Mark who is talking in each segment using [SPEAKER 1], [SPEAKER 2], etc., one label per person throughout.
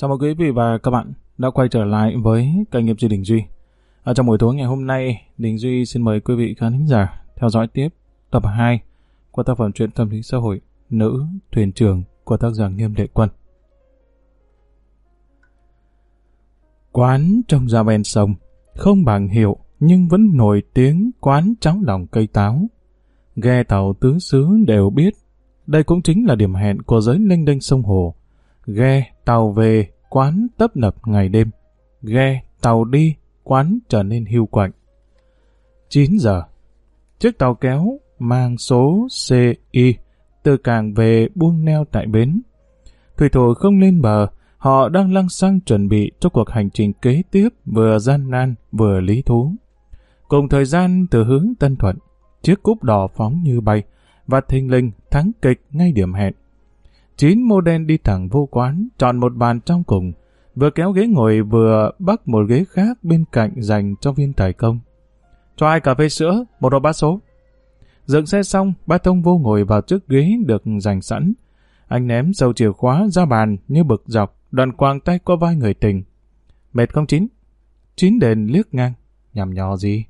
[SPEAKER 1] Chào mừng quý vị và các bạn đã quay trở lại với kênh nghiệp Duy Đình Duy. Ở trong buổi tối ngày hôm nay, Đình Duy xin mời quý vị khán giả theo dõi tiếp tập 2 của tác phẩm truyện tâm lý xã hội Nữ Thuyền trưởng của tác giả Nghiêm Lệ Quân. Quán trong ra ven sông, không bằng hiệu nhưng vẫn nổi tiếng quán cháo lòng cây táo. Ghe tàu tứ xứ đều biết, đây cũng chính là điểm hẹn của giới linh đinh sông Hồ. Ghe, tàu về, quán tấp nập ngày đêm. Ghe, tàu đi, quán trở nên hưu quạnh. 9 giờ, chiếc tàu kéo mang số CI từ cảng về buông neo tại bến. Thủy thủ không lên bờ, họ đang lăng xăng chuẩn bị cho cuộc hành trình kế tiếp vừa gian nan vừa lý thú. Cùng thời gian từ hướng Tân Thuận, chiếc cúp đỏ phóng như bay, và thình linh thắng kịch ngay điểm hẹn. Chín mô đen đi thẳng vô quán, chọn một bàn trong cùng, vừa kéo ghế ngồi vừa bắt một ghế khác bên cạnh dành cho viên tài công. Cho ai cà phê sữa, một đồ bát số. Dựng xe xong, ba thông vô ngồi vào trước ghế được dành sẵn. Anh ném sâu chìa khóa ra bàn như bực dọc, Đoàn quàng tay qua vai người tình. Mệt không chín? Chín đền liếc ngang. Nhằm nhò gì?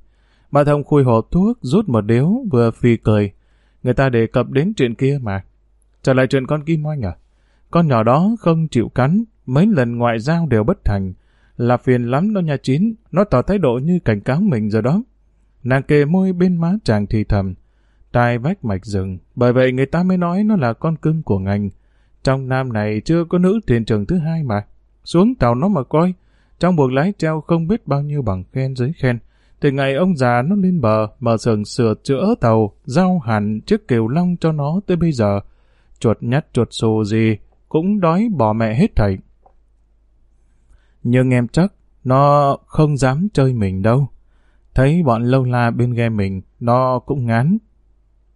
[SPEAKER 1] Bà thông khui hộp thuốc, rút một điếu, vừa phì cười. Người ta đề cập đến chuyện kia mà. Trở lại chuyện con Kim Oanh à? Con nhỏ đó không chịu cắn, mấy lần ngoại giao đều bất thành. Là phiền lắm đó nha chín, nó tỏ thái độ như cảnh cáo mình rồi đó. Nàng kề môi bên má chàng thì thầm, tai vách mạch rừng, bởi vậy người ta mới nói nó là con cưng của ngành. Trong nam này chưa có nữ thuyền trưởng thứ hai mà. Xuống tàu nó mà coi, trong buồng lái treo không biết bao nhiêu bằng khen giấy khen. Từ ngày ông già nó lên bờ, mở sườn sửa chữa tàu, giao hẳn chiếc kiều long cho nó tới bây giờ. Chuột nhắt chuột xù gì, cũng đói bỏ mẹ hết thảy. Nhưng em chắc, nó không dám chơi mình đâu. Thấy bọn lâu la bên ghe mình, nó cũng ngán.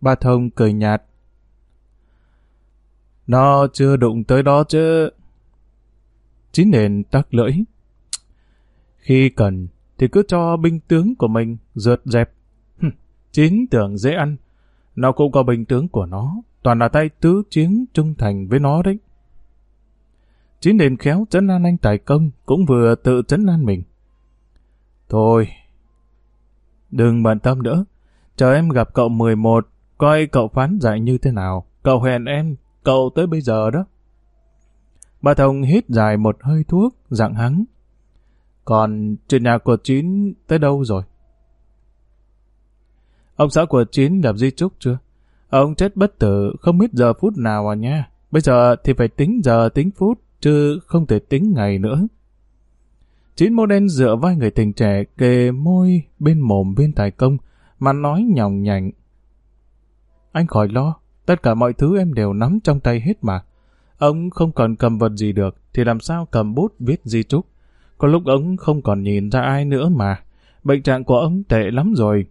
[SPEAKER 1] Ba thông cười nhạt. Nó chưa đụng tới đó chứ. Chín nền tắc lưỡi. Khi cần, thì cứ cho binh tướng của mình rượt dẹp. Chín tưởng dễ ăn. Nó cũng có binh tướng của nó, toàn là tay tứ chiến trung thành với nó đấy. Chín nền khéo chấn an anh tài công, cũng vừa tự chấn an mình. Thôi, đừng bận tâm nữa. Chờ em gặp cậu 11, coi cậu phán dạy như thế nào. Cậu hẹn em, cậu tới bây giờ đó. Bà Thông hít dài một hơi thuốc, dạng hắng. Còn chuyện nhà của Chín tới đâu rồi? Ông xã của Chín lập di trúc chưa? Ông chết bất tử, không biết giờ phút nào à nha. Bây giờ thì phải tính giờ tính phút, chứ không thể tính ngày nữa. Chín mô đen dựa vai người tình trẻ kề môi bên mồm viên tài công, mà nói nhòng nhảnh. Anh khỏi lo, tất cả mọi thứ em đều nắm trong tay hết mà. Ông không còn cầm vật gì được, thì làm sao cầm bút viết di trúc. Có lúc ông không còn nhìn ra ai nữa mà. Bệnh trạng của ông tệ lắm rồi.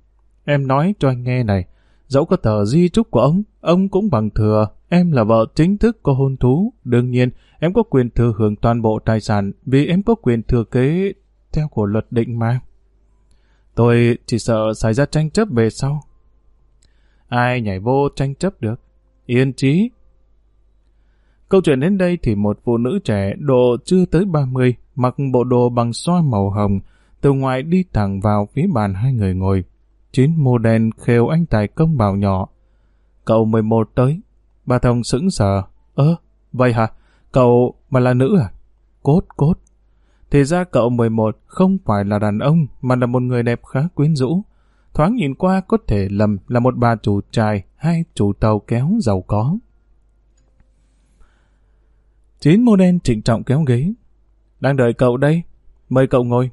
[SPEAKER 1] Em nói cho anh nghe này, dẫu có tờ di trúc của ông, ông cũng bằng thừa. Em là vợ chính thức có hôn thú. Đương nhiên, em có quyền thừa hưởng toàn bộ tài sản vì em có quyền thừa kế theo của luật định mà. Tôi chỉ sợ xảy ra tranh chấp về sau. Ai nhảy vô tranh chấp được? Yên trí. Câu chuyện đến đây thì một phụ nữ trẻ độ chưa tới 30 mặc bộ đồ bằng xoa màu hồng, từ ngoài đi thẳng vào phía bàn hai người ngồi. Chín mô đen khều anh tài công bảo nhỏ. Cậu 11 tới. Bà Thông sững sờ. Ơ, vậy hả? Cậu mà là nữ à? Cốt, cốt. Thì ra cậu 11 không phải là đàn ông, mà là một người đẹp khá quyến rũ. Thoáng nhìn qua có thể lầm là một bà chủ trài hay chủ tàu kéo giàu có. Chín mô đen trịnh trọng kéo ghế, đang đợi cậu đây. Mời cậu ngồi.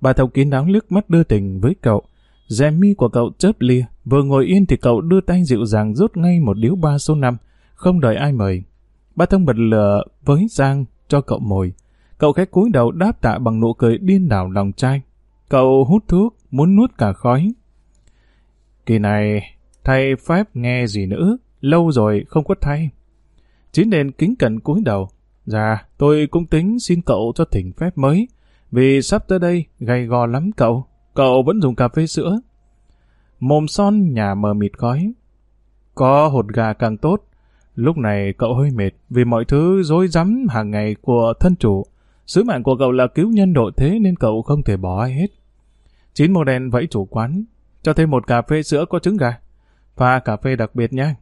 [SPEAKER 1] Bà thông kín đáo liếc mắt đưa tình với cậu. Dèm mi của cậu chớp lia. Vừa ngồi yên thì cậu đưa tay dịu dàng rút ngay một điếu ba số năm. Không đợi ai mời. Ba thông bật lửa với Giang cho cậu mồi. Cậu khẽ cúi đầu đáp tạ bằng nụ cười điên đảo lòng trai. Cậu hút thuốc, muốn nuốt cả khói. Kỳ này, thay phép nghe gì nữa, lâu rồi không có thay. Chín nên kính cẩn cúi đầu, Dạ, tôi cũng tính xin cậu cho thỉnh phép mới, vì sắp tới đây gầy gò lắm cậu, cậu vẫn dùng cà phê sữa. Mồm son nhà mờ mịt khói. Có hột gà càng tốt. Lúc này cậu hơi mệt vì mọi thứ rối rắm hàng ngày của thân chủ. Sứ mạng của cậu là cứu nhân độ thế nên cậu không thể bỏ ai hết. Chín màu đen vẫy chủ quán, cho thêm một cà phê sữa có trứng gà. Pha cà phê đặc biệt nha.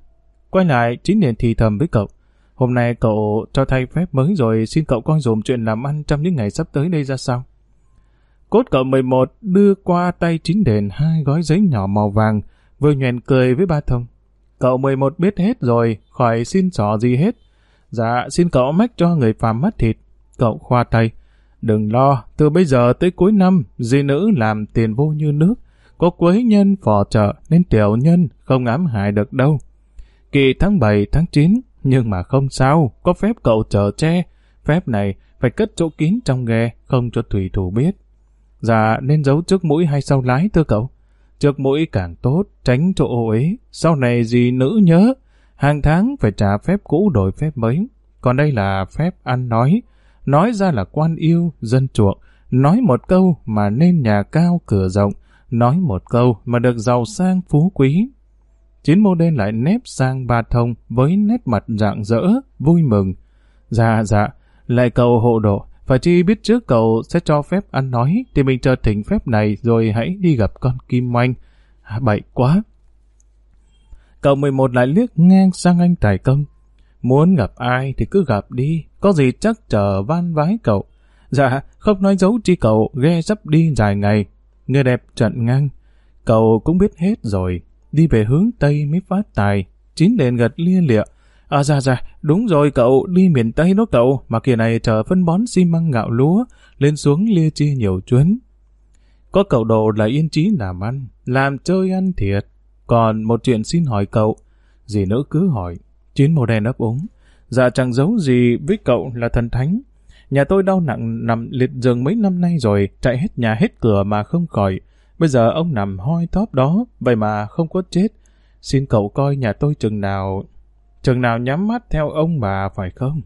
[SPEAKER 1] Quay lại, chín liền thì thầm với cậu. Hôm nay cậu cho thay phép mới rồi xin cậu coi dùm chuyện làm ăn trong những ngày sắp tới đây ra sao. Cốt cậu 11 đưa qua tay chính đền hai gói giấy nhỏ màu vàng, vừa nhoèn cười với ba thông. Cậu 11 biết hết rồi, khỏi xin xỏ gì hết. Dạ, xin cậu mách cho người phàm mất thịt. Cậu khoa tay. Đừng lo, từ bây giờ tới cuối năm, di nữ làm tiền vô như nước. Có quấy nhân phò trợ nên tiểu nhân không ám hại được đâu. Kỳ tháng 7, tháng 9, nhưng mà không sao, có phép cậu chờ che. Phép này phải cất chỗ kín trong ghe, không cho thủy thủ biết. Dạ, nên giấu trước mũi hay sau lái thưa cậu? Trước mũi càng tốt, tránh chỗ ô ế. Sau này gì nữ nhớ, hàng tháng phải trả phép cũ đổi phép mới. Còn đây là phép ăn nói. Nói ra là quan yêu, dân chuộng. Nói một câu mà nên nhà cao cửa rộng. Nói một câu mà được giàu sang phú quý. Chín mô đen lại nếp sang ba thông với nét mặt rạng rỡ, vui mừng. Dạ dạ, lại cầu hộ độ, phải chi biết trước cậu sẽ cho phép ăn nói, thì mình chờ thỉnh phép này rồi hãy đi gặp con Kim Oanh. À, bậy quá. Cậu 11 lại liếc ngang sang anh Tài Công. Muốn gặp ai thì cứ gặp đi, có gì chắc chờ van vái cậu. Dạ, không nói dấu chi cậu, ghe sắp đi dài ngày. Người đẹp trận ngang. Cậu cũng biết hết rồi, đi về hướng Tây mới phát tài. Chín đèn gật lia lịa, À dạ dạ, đúng rồi cậu, đi miền Tây đó cậu, mà kia này chờ phân bón xi măng gạo lúa, lên xuống lia chia nhiều chuyến. Có cậu đồ là yên trí làm ăn, làm chơi ăn thiệt. Còn một chuyện xin hỏi cậu, gì nữ cứ hỏi, Chín màu đen ấp úng. Dạ chẳng giấu gì với cậu là thần thánh. Nhà tôi đau nặng nằm liệt giường mấy năm nay rồi, chạy hết nhà hết cửa mà không khỏi. Bây giờ ông nằm hoi tóp đó, vậy mà không có chết. Xin cậu coi nhà tôi chừng nào Chừng nào nhắm mắt theo ông bà phải không?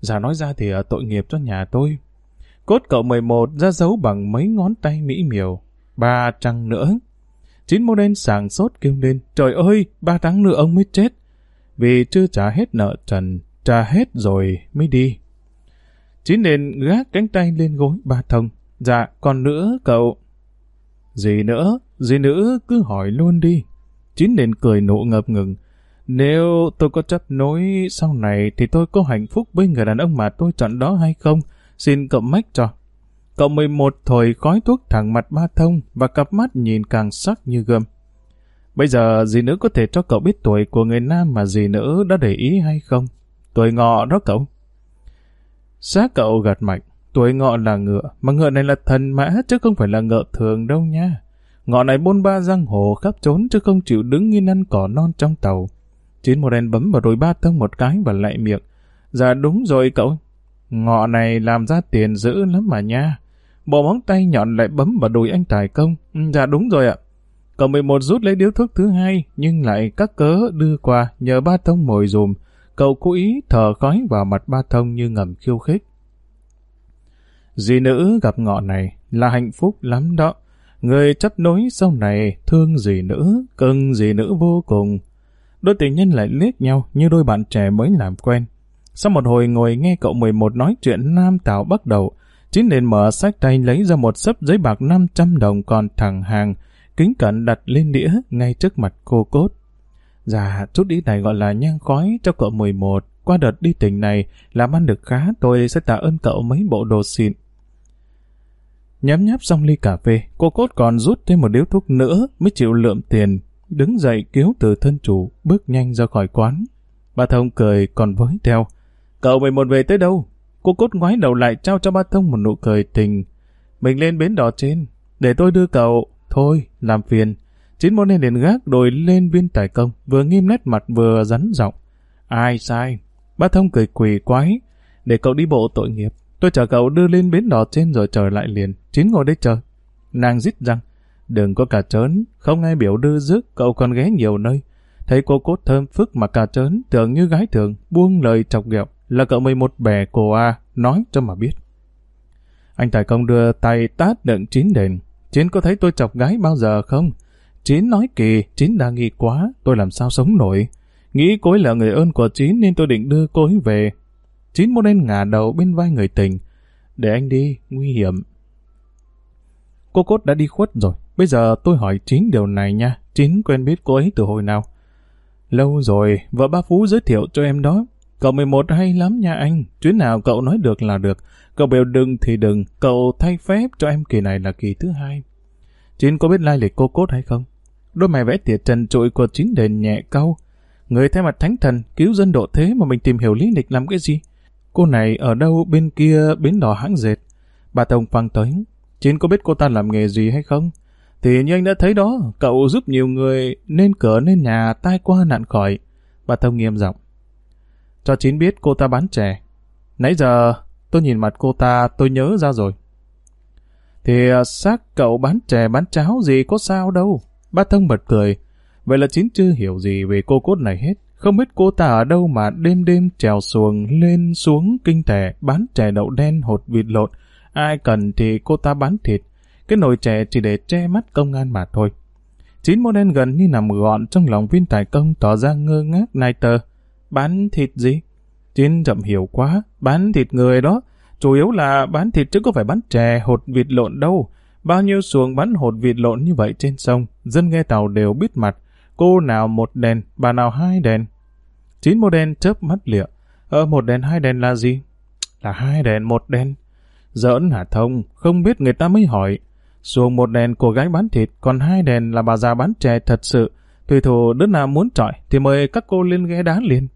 [SPEAKER 1] Giả nói ra thì ờ, tội nghiệp cho nhà tôi. Cốt cậu 11 ra dấu bằng mấy ngón tay mỹ miều. Ba trăng nữa. Chín mô đen sàng sốt kêu lên. Trời ơi, ba tháng nữa ông mới chết. Vì chưa trả hết nợ trần, trả hết rồi mới đi. Chín đền gác cánh tay lên gối ba thông. Dạ, còn nữa cậu. Gì nữa? Gì nữa cứ hỏi luôn đi. Chín đền cười nụ ngập ngừng. Nếu tôi có chấp nối sau này thì tôi có hạnh phúc với người đàn ông mà tôi chọn đó hay không? Xin cậu mách cho. Cậu 11 thổi khói thuốc thẳng mặt ba thông và cặp mắt nhìn càng sắc như gươm. Bây giờ dì nữ có thể cho cậu biết tuổi của người nam mà dì nữ đã để ý hay không? Tuổi ngọ đó cậu. Xác cậu gật mạnh. Tuổi ngọ là ngựa, mà ngựa này là thần mã chứ không phải là ngựa thường đâu nha. Ngọ này bôn ba giang hồ khắp trốn chứ không chịu đứng yên ăn cỏ non trong tàu. Chín màu đen bấm vào đùi ba thông một cái và lại miệng. Dạ đúng rồi cậu. Ngọ này làm ra tiền dữ lắm mà nha. Bộ móng tay nhọn lại bấm vào đùi anh Tài Công. Ừ, dạ đúng rồi ạ. Cậu 11 rút lấy điếu thuốc thứ hai, nhưng lại các cớ đưa qua nhờ ba thông mồi dùm. Cậu cố ý thở khói vào mặt ba thông như ngầm khiêu khích. Dì nữ gặp ngọ này là hạnh phúc lắm đó. Người chấp nối sau này thương dì nữ, cưng dì nữ vô cùng. Đôi tình nhân lại liếc nhau như đôi bạn trẻ mới làm quen. Sau một hồi ngồi nghe cậu 11 nói chuyện nam Tào bắt đầu, Chín liền mở sách tay lấy ra một sấp giấy bạc 500 đồng còn thẳng hàng, kính cẩn đặt lên đĩa ngay trước mặt cô cốt. Dạ, chút ý này gọi là nhang khói cho cậu 11. Qua đợt đi tỉnh này, làm ăn được khá, tôi sẽ tạ ơn cậu mấy bộ đồ xịn. Nhắm nháp xong ly cà phê, cô cốt còn rút thêm một điếu thuốc nữa mới chịu lượm tiền, đứng dậy cứu từ thân chủ, bước nhanh ra khỏi quán. Ba Thông cười còn với theo. Cậu mày một về tới đâu? Cô cốt ngoái đầu lại trao cho ba Thông một nụ cười tình. Mình lên bến đỏ trên, để tôi đưa cậu. Thôi, làm phiền. Chín môn nên đền gác đồi lên viên tài công, vừa nghiêm nét mặt vừa rắn giọng. Ai sai? Ba Thông cười quỳ quái. Để cậu đi bộ tội nghiệp. Tôi chờ cậu đưa lên bến đỏ trên rồi trở lại liền. Chín ngồi đây chờ. Nàng rít răng. Đừng có cà trớn, không ai biểu đưa rước, cậu còn ghé nhiều nơi. Thấy cô cốt thơm phức mà cà trớn, tưởng như gái thường, buông lời chọc ghẹo, là cậu mười một bè cô A, nói cho mà biết. Anh Tài Công đưa tay tát đựng chín đền. Chín có thấy tôi chọc gái bao giờ không? Chín nói kỳ, Chín đa nghi quá, tôi làm sao sống nổi. Nghĩ cô ấy là người ơn của Chín nên tôi định đưa cô ấy về. Chín muốn nên ngả đầu bên vai người tình. để anh đi, nguy hiểm. Cô Cốt đã đi khuất rồi, bây giờ tôi hỏi chính điều này nha, chính quen biết cô ấy từ hồi nào. Lâu rồi, vợ ba Phú giới thiệu cho em đó. Cậu 11 hay lắm nha anh, chuyến nào cậu nói được là được. Cậu biểu đừng thì đừng, cậu thay phép cho em kỳ này là kỳ thứ hai. Chính có biết lai lịch cô Cốt hay không? Đôi mày vẽ tỉa trần trụi của chính đền nhẹ câu. Người thay mặt thánh thần, cứu dân độ thế mà mình tìm hiểu lý lịch làm cái gì? Cô này ở đâu bên kia bến đỏ hãng dệt? Bà Tông phăng tới. Chính có biết cô ta làm nghề gì hay không? Thì như anh đã thấy đó, cậu giúp nhiều người nên cửa nên nhà tai qua nạn khỏi. Bà Thông nghiêm giọng. Cho Chín biết cô ta bán chè. Nãy giờ tôi nhìn mặt cô ta tôi nhớ ra rồi. Thì à, xác cậu bán chè bán cháo gì có sao đâu. Bà Thông bật cười. Vậy là Chín chưa hiểu gì về cô cốt này hết. Không biết cô ta ở đâu mà đêm đêm trèo xuồng lên xuống kinh tẻ bán chè đậu đen hột vịt lộn. Ai cần thì cô ta bán thịt. Cái nồi chè chỉ để che mắt công an mà thôi. Chín mô đen gần như nằm gọn trong lòng viên tài công tỏ ra ngơ ngác nai tờ. Bán thịt gì? Chín chậm hiểu quá, bán thịt người đó. Chủ yếu là bán thịt chứ có phải bán chè, hột vịt lộn đâu. Bao nhiêu xuồng bán hột vịt lộn như vậy trên sông, dân nghe tàu đều biết mặt. Cô nào một đèn, bà nào hai đèn. Chín mô đen chớp mắt lịa. Ờ, một đèn hai đèn là gì? Là hai đèn một đèn. Giỡn hả thông, không biết người ta mới hỏi. Xuồng một đèn của gái bán thịt, còn hai đèn là bà già bán chè thật sự. Tùy thủ đứa nào muốn trọi thì mời các cô lên ghé đá liền.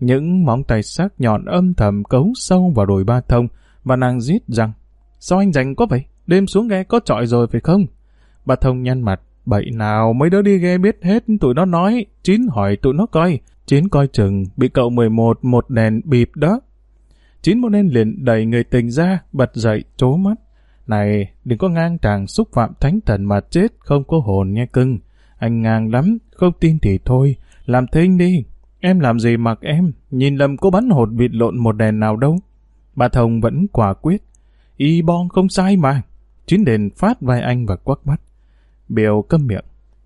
[SPEAKER 1] Những móng tay sắc nhọn âm thầm cấu sâu vào đồi ba thông và nàng giết rằng Sao anh rảnh có vậy? Đêm xuống ghe có trọi rồi phải không? Bà thông nhăn mặt. Bậy nào mấy đứa đi ghe biết hết tụi nó nói. Chín hỏi tụi nó coi. Chín coi chừng bị cậu 11 một đèn bịp đó. Chín một nên liền đẩy người tình ra, bật dậy, trố mắt. Này, đừng có ngang tàng xúc phạm thánh thần mà chết, không có hồn nghe cưng. Anh ngang lắm, không tin thì thôi, làm thinh đi. Em làm gì mặc em, nhìn lầm cô bắn hột vịt lộn một đèn nào đâu. Bà Thông vẫn quả quyết. Y bon không sai mà. Chín đền phát vai anh và quắc mắt. Biểu câm miệng.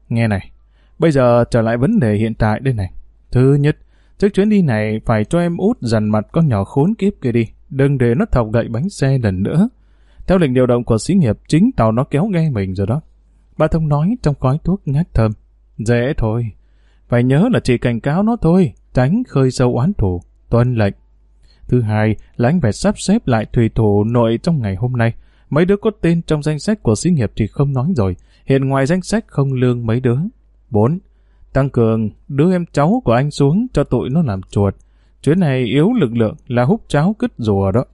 [SPEAKER 1] Nghe này, bây giờ trở lại vấn đề hiện tại đây này. Thứ nhất, trước chuyến đi này phải cho em út dằn mặt con nhỏ khốn kiếp kia đi. Đừng để nó thọc gậy bánh xe lần nữa. Theo lệnh điều động của xí nghiệp, chính tàu nó kéo ghe mình rồi đó. Bà Thông nói trong khói thuốc ngát thơm. Dễ thôi. Phải nhớ là chỉ cảnh cáo nó thôi, tránh khơi sâu oán thù, tuân lệnh. Thứ hai là anh phải sắp xếp lại thủy thủ nội trong ngày hôm nay. Mấy đứa có tên trong danh sách của xí nghiệp thì không nói rồi. Hiện ngoài danh sách không lương mấy đứa. 4. Tăng cường đưa em cháu của anh xuống cho tụi nó làm chuột. Chuyến này yếu lực lượng là hút cháo cứt rùa đó.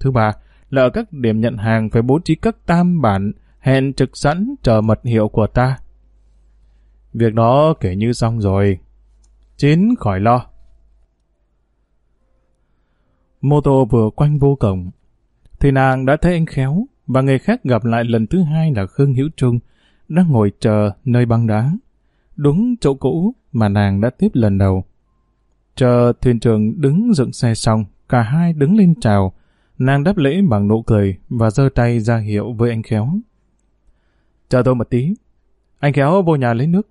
[SPEAKER 1] Thứ ba là ở các điểm nhận hàng phải bố trí các tam bản hẹn trực sẵn chờ mật hiệu của ta. Việc đó kể như xong rồi. Chín khỏi lo. Mô tô vừa quanh vô cổng, thì nàng đã thấy anh khéo, và người khác gặp lại lần thứ hai là Khương Hiếu Trung, đang ngồi chờ nơi băng đá. Đúng chỗ cũ mà nàng đã tiếp lần đầu. Chờ thuyền trưởng đứng dựng xe xong, cả hai đứng lên chào, Nàng đáp lễ bằng nụ cười và giơ tay ra hiệu với anh Khéo. Chờ tôi một tí. Anh Khéo vô nhà lấy nước.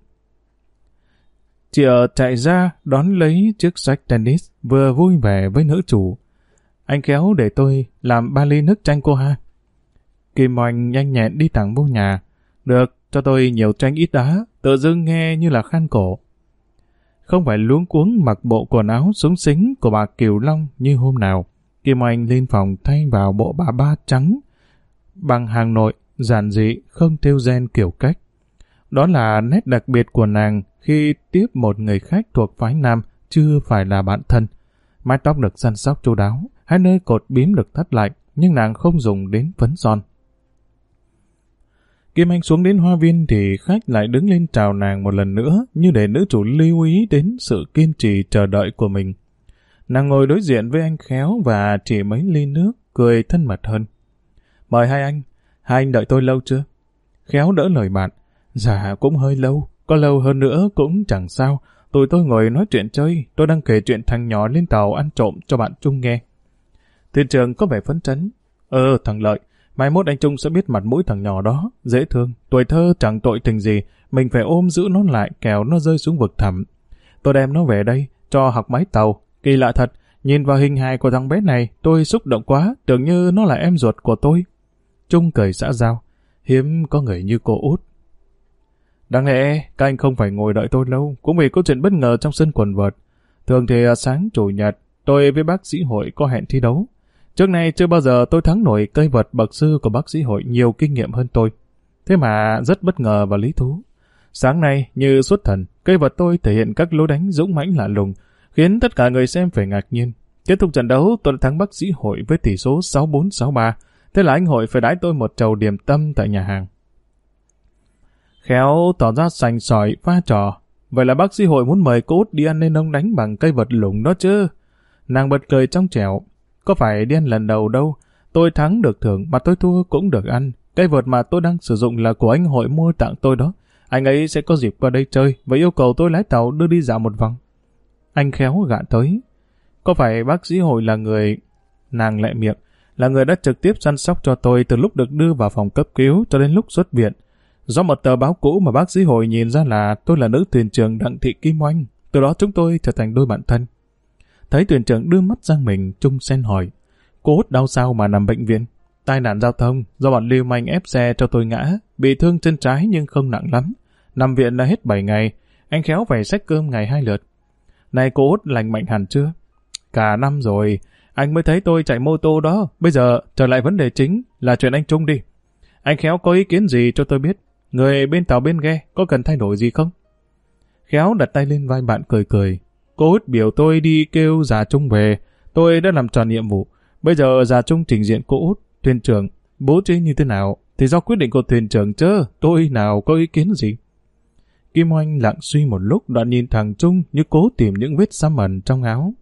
[SPEAKER 1] Chị ở chạy ra đón lấy chiếc sách tennis vừa vui vẻ với nữ chủ. Anh Khéo để tôi làm ba ly nước chanh cô ha. Kim Oanh nhanh nhẹn đi thẳng vô nhà. Được, cho tôi nhiều chanh ít đá, tự dưng nghe như là khan cổ. Không phải luống cuống mặc bộ quần áo súng xính của bà Kiều Long như hôm nào. Kim Anh lên phòng thay vào bộ bà ba trắng bằng hàng nội, giản dị, không theo gen kiểu cách. Đó là nét đặc biệt của nàng khi tiếp một người khách thuộc phái nam chưa phải là bạn thân. Mái tóc được săn sóc chu đáo, hai nơi cột bím được thắt lại, nhưng nàng không dùng đến phấn son. Kim Anh xuống đến hoa viên thì khách lại đứng lên chào nàng một lần nữa như để nữ chủ lưu ý đến sự kiên trì chờ đợi của mình. Nàng ngồi đối diện với anh khéo và chỉ mấy ly nước, cười thân mật hơn. Mời hai anh, hai anh đợi tôi lâu chưa? Khéo đỡ lời bạn. Dạ cũng hơi lâu, có lâu hơn nữa cũng chẳng sao. Tụi tôi ngồi nói chuyện chơi, tôi đang kể chuyện thằng nhỏ lên tàu ăn trộm cho bạn Trung nghe. Thuyền trưởng có vẻ phấn chấn. Ờ, thằng Lợi, mai mốt anh Trung sẽ biết mặt mũi thằng nhỏ đó, dễ thương, tuổi thơ chẳng tội tình gì, mình phải ôm giữ nó lại kẻo nó rơi xuống vực thẳm. Tôi đem nó về đây, cho học máy tàu, Kỳ lạ thật, Nhìn vào hình hài của thằng bé này, tôi xúc động quá, tưởng như nó là em ruột của tôi. Trung cười xã giao, hiếm có người như cô út. Đáng lẽ, các anh không phải ngồi đợi tôi lâu, cũng vì có chuyện bất ngờ trong sân quần vợt. Thường thì à, sáng chủ nhật, tôi với bác sĩ hội có hẹn thi đấu. Trước nay chưa bao giờ tôi thắng nổi cây vật bậc sư của bác sĩ hội nhiều kinh nghiệm hơn tôi. Thế mà rất bất ngờ và lý thú. Sáng nay, như xuất thần, cây vật tôi thể hiện các lối đánh dũng mãnh lạ lùng, khiến tất cả người xem phải ngạc nhiên. Kết thúc trận đấu, tôi đã thắng bác sĩ hội với tỷ số 6-4-6-3. Thế là anh hội phải đãi tôi một chầu điểm tâm tại nhà hàng. Khéo tỏ ra sành sỏi, pha trò. Vậy là bác sĩ hội muốn mời cô út đi ăn nên ông đánh bằng cây vật lủng đó chứ. Nàng bật cười trong trẻo. Có phải đi ăn lần đầu đâu. Tôi thắng được thưởng mà tôi thua cũng được ăn. Cây vợt mà tôi đang sử dụng là của anh hội mua tặng tôi đó. Anh ấy sẽ có dịp qua đây chơi và yêu cầu tôi lái tàu đưa đi dạo một vòng. Anh khéo gạ tới. Có phải bác sĩ hội là người... Nàng lại miệng, là người đã trực tiếp săn sóc cho tôi từ lúc được đưa vào phòng cấp cứu cho đến lúc xuất viện. Do một tờ báo cũ mà bác sĩ hội nhìn ra là tôi là nữ thuyền trưởng Đặng Thị Kim Oanh. Từ đó chúng tôi trở thành đôi bạn thân. Thấy thuyền trưởng đưa mắt sang mình, Trung Sen hỏi. Cô hút đau sao mà nằm bệnh viện? Tai nạn giao thông, do bọn lưu manh ép xe cho tôi ngã, bị thương chân trái nhưng không nặng lắm. Nằm viện là hết 7 ngày, anh khéo phải xách cơm ngày hai lượt. Này cô út lành mạnh hẳn chưa? Cả năm rồi, anh mới thấy tôi chạy mô tô đó. Bây giờ, trở lại vấn đề chính là chuyện anh Trung đi. Anh khéo có ý kiến gì cho tôi biết? Người bên tàu bên ghe có cần thay đổi gì không? Khéo đặt tay lên vai bạn cười cười. Cô út biểu tôi đi kêu già Trung về. Tôi đã làm tròn nhiệm vụ. Bây giờ già Trung trình diện cô út, thuyền trưởng, bố trí như thế nào thì do quyết định của thuyền trưởng chứ, tôi nào có ý kiến gì. Kim Oanh lặng suy một lúc đoạn nhìn thằng Trung như cố tìm những vết xăm ẩn trong áo.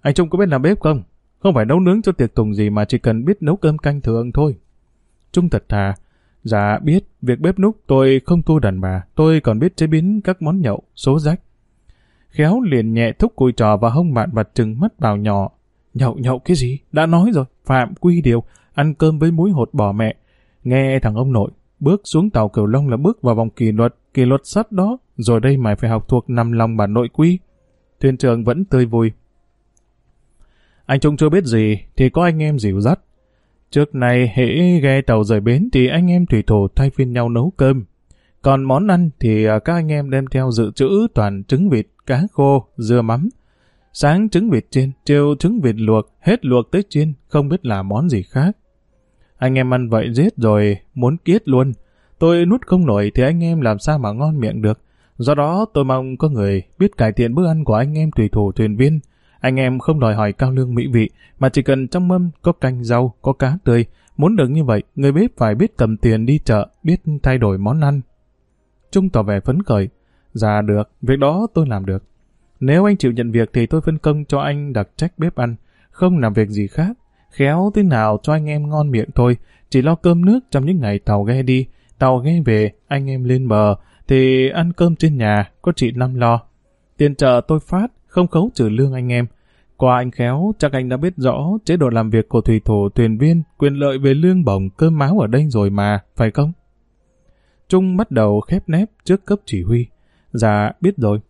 [SPEAKER 1] Anh Trung có biết làm bếp không? Không phải nấu nướng cho tiệc tùng gì mà chỉ cần biết nấu cơm canh thường thôi. Trung thật thà. Dạ biết, việc bếp núc tôi không tu đàn bà, tôi còn biết chế biến các món nhậu, số rách. Khéo liền nhẹ thúc cùi trò và hông bạn và trừng mắt vào nhỏ. Nhậu nhậu cái gì? Đã nói rồi, phạm quy điều, ăn cơm với muối hột bò mẹ. Nghe thằng ông nội, bước xuống tàu Cửu Long là bước vào vòng kỷ luật, kỷ luật sắt đó, rồi đây mày phải học thuộc nằm lòng bản nội quy. Thuyền trưởng vẫn tươi vui. Anh Trung chưa biết gì, thì có anh em dìu dắt. Trước này hễ ghe tàu rời bến thì anh em thủy thủ thay phiên nhau nấu cơm. Còn món ăn thì à, các anh em đem theo dự trữ toàn trứng vịt, cá khô, dưa mắm. Sáng trứng vịt chiên, chiều trứng vịt luộc, hết luộc tới chiên, không biết là món gì khác. Anh em ăn vậy giết rồi, muốn kiết luôn. Tôi nuốt không nổi thì anh em làm sao mà ngon miệng được. Do đó tôi mong có người biết cải thiện bữa ăn của anh em thủy thủ thuyền viên. Anh em không đòi hỏi cao lương mỹ vị, mà chỉ cần trong mâm có canh rau, có cá tươi. Muốn được như vậy, người bếp phải biết cầm tiền đi chợ, biết thay đổi món ăn. Trung tỏ vẻ phấn khởi. Dạ được, việc đó tôi làm được. Nếu anh chịu nhận việc thì tôi phân công cho anh đặc trách bếp ăn, không làm việc gì khác. Khéo thế nào cho anh em ngon miệng thôi, chỉ lo cơm nước trong những ngày tàu ghe đi, tàu ghe về, anh em lên bờ, thì ăn cơm trên nhà, có chị Năm lo. Tiền trợ tôi phát, không khấu trừ lương anh em. Qua anh khéo, chắc anh đã biết rõ chế độ làm việc của thủy thủ thuyền viên, quyền lợi về lương bổng cơm máu ở đây rồi mà, phải không? Trung bắt đầu khép nép trước cấp chỉ huy. Dạ, biết rồi.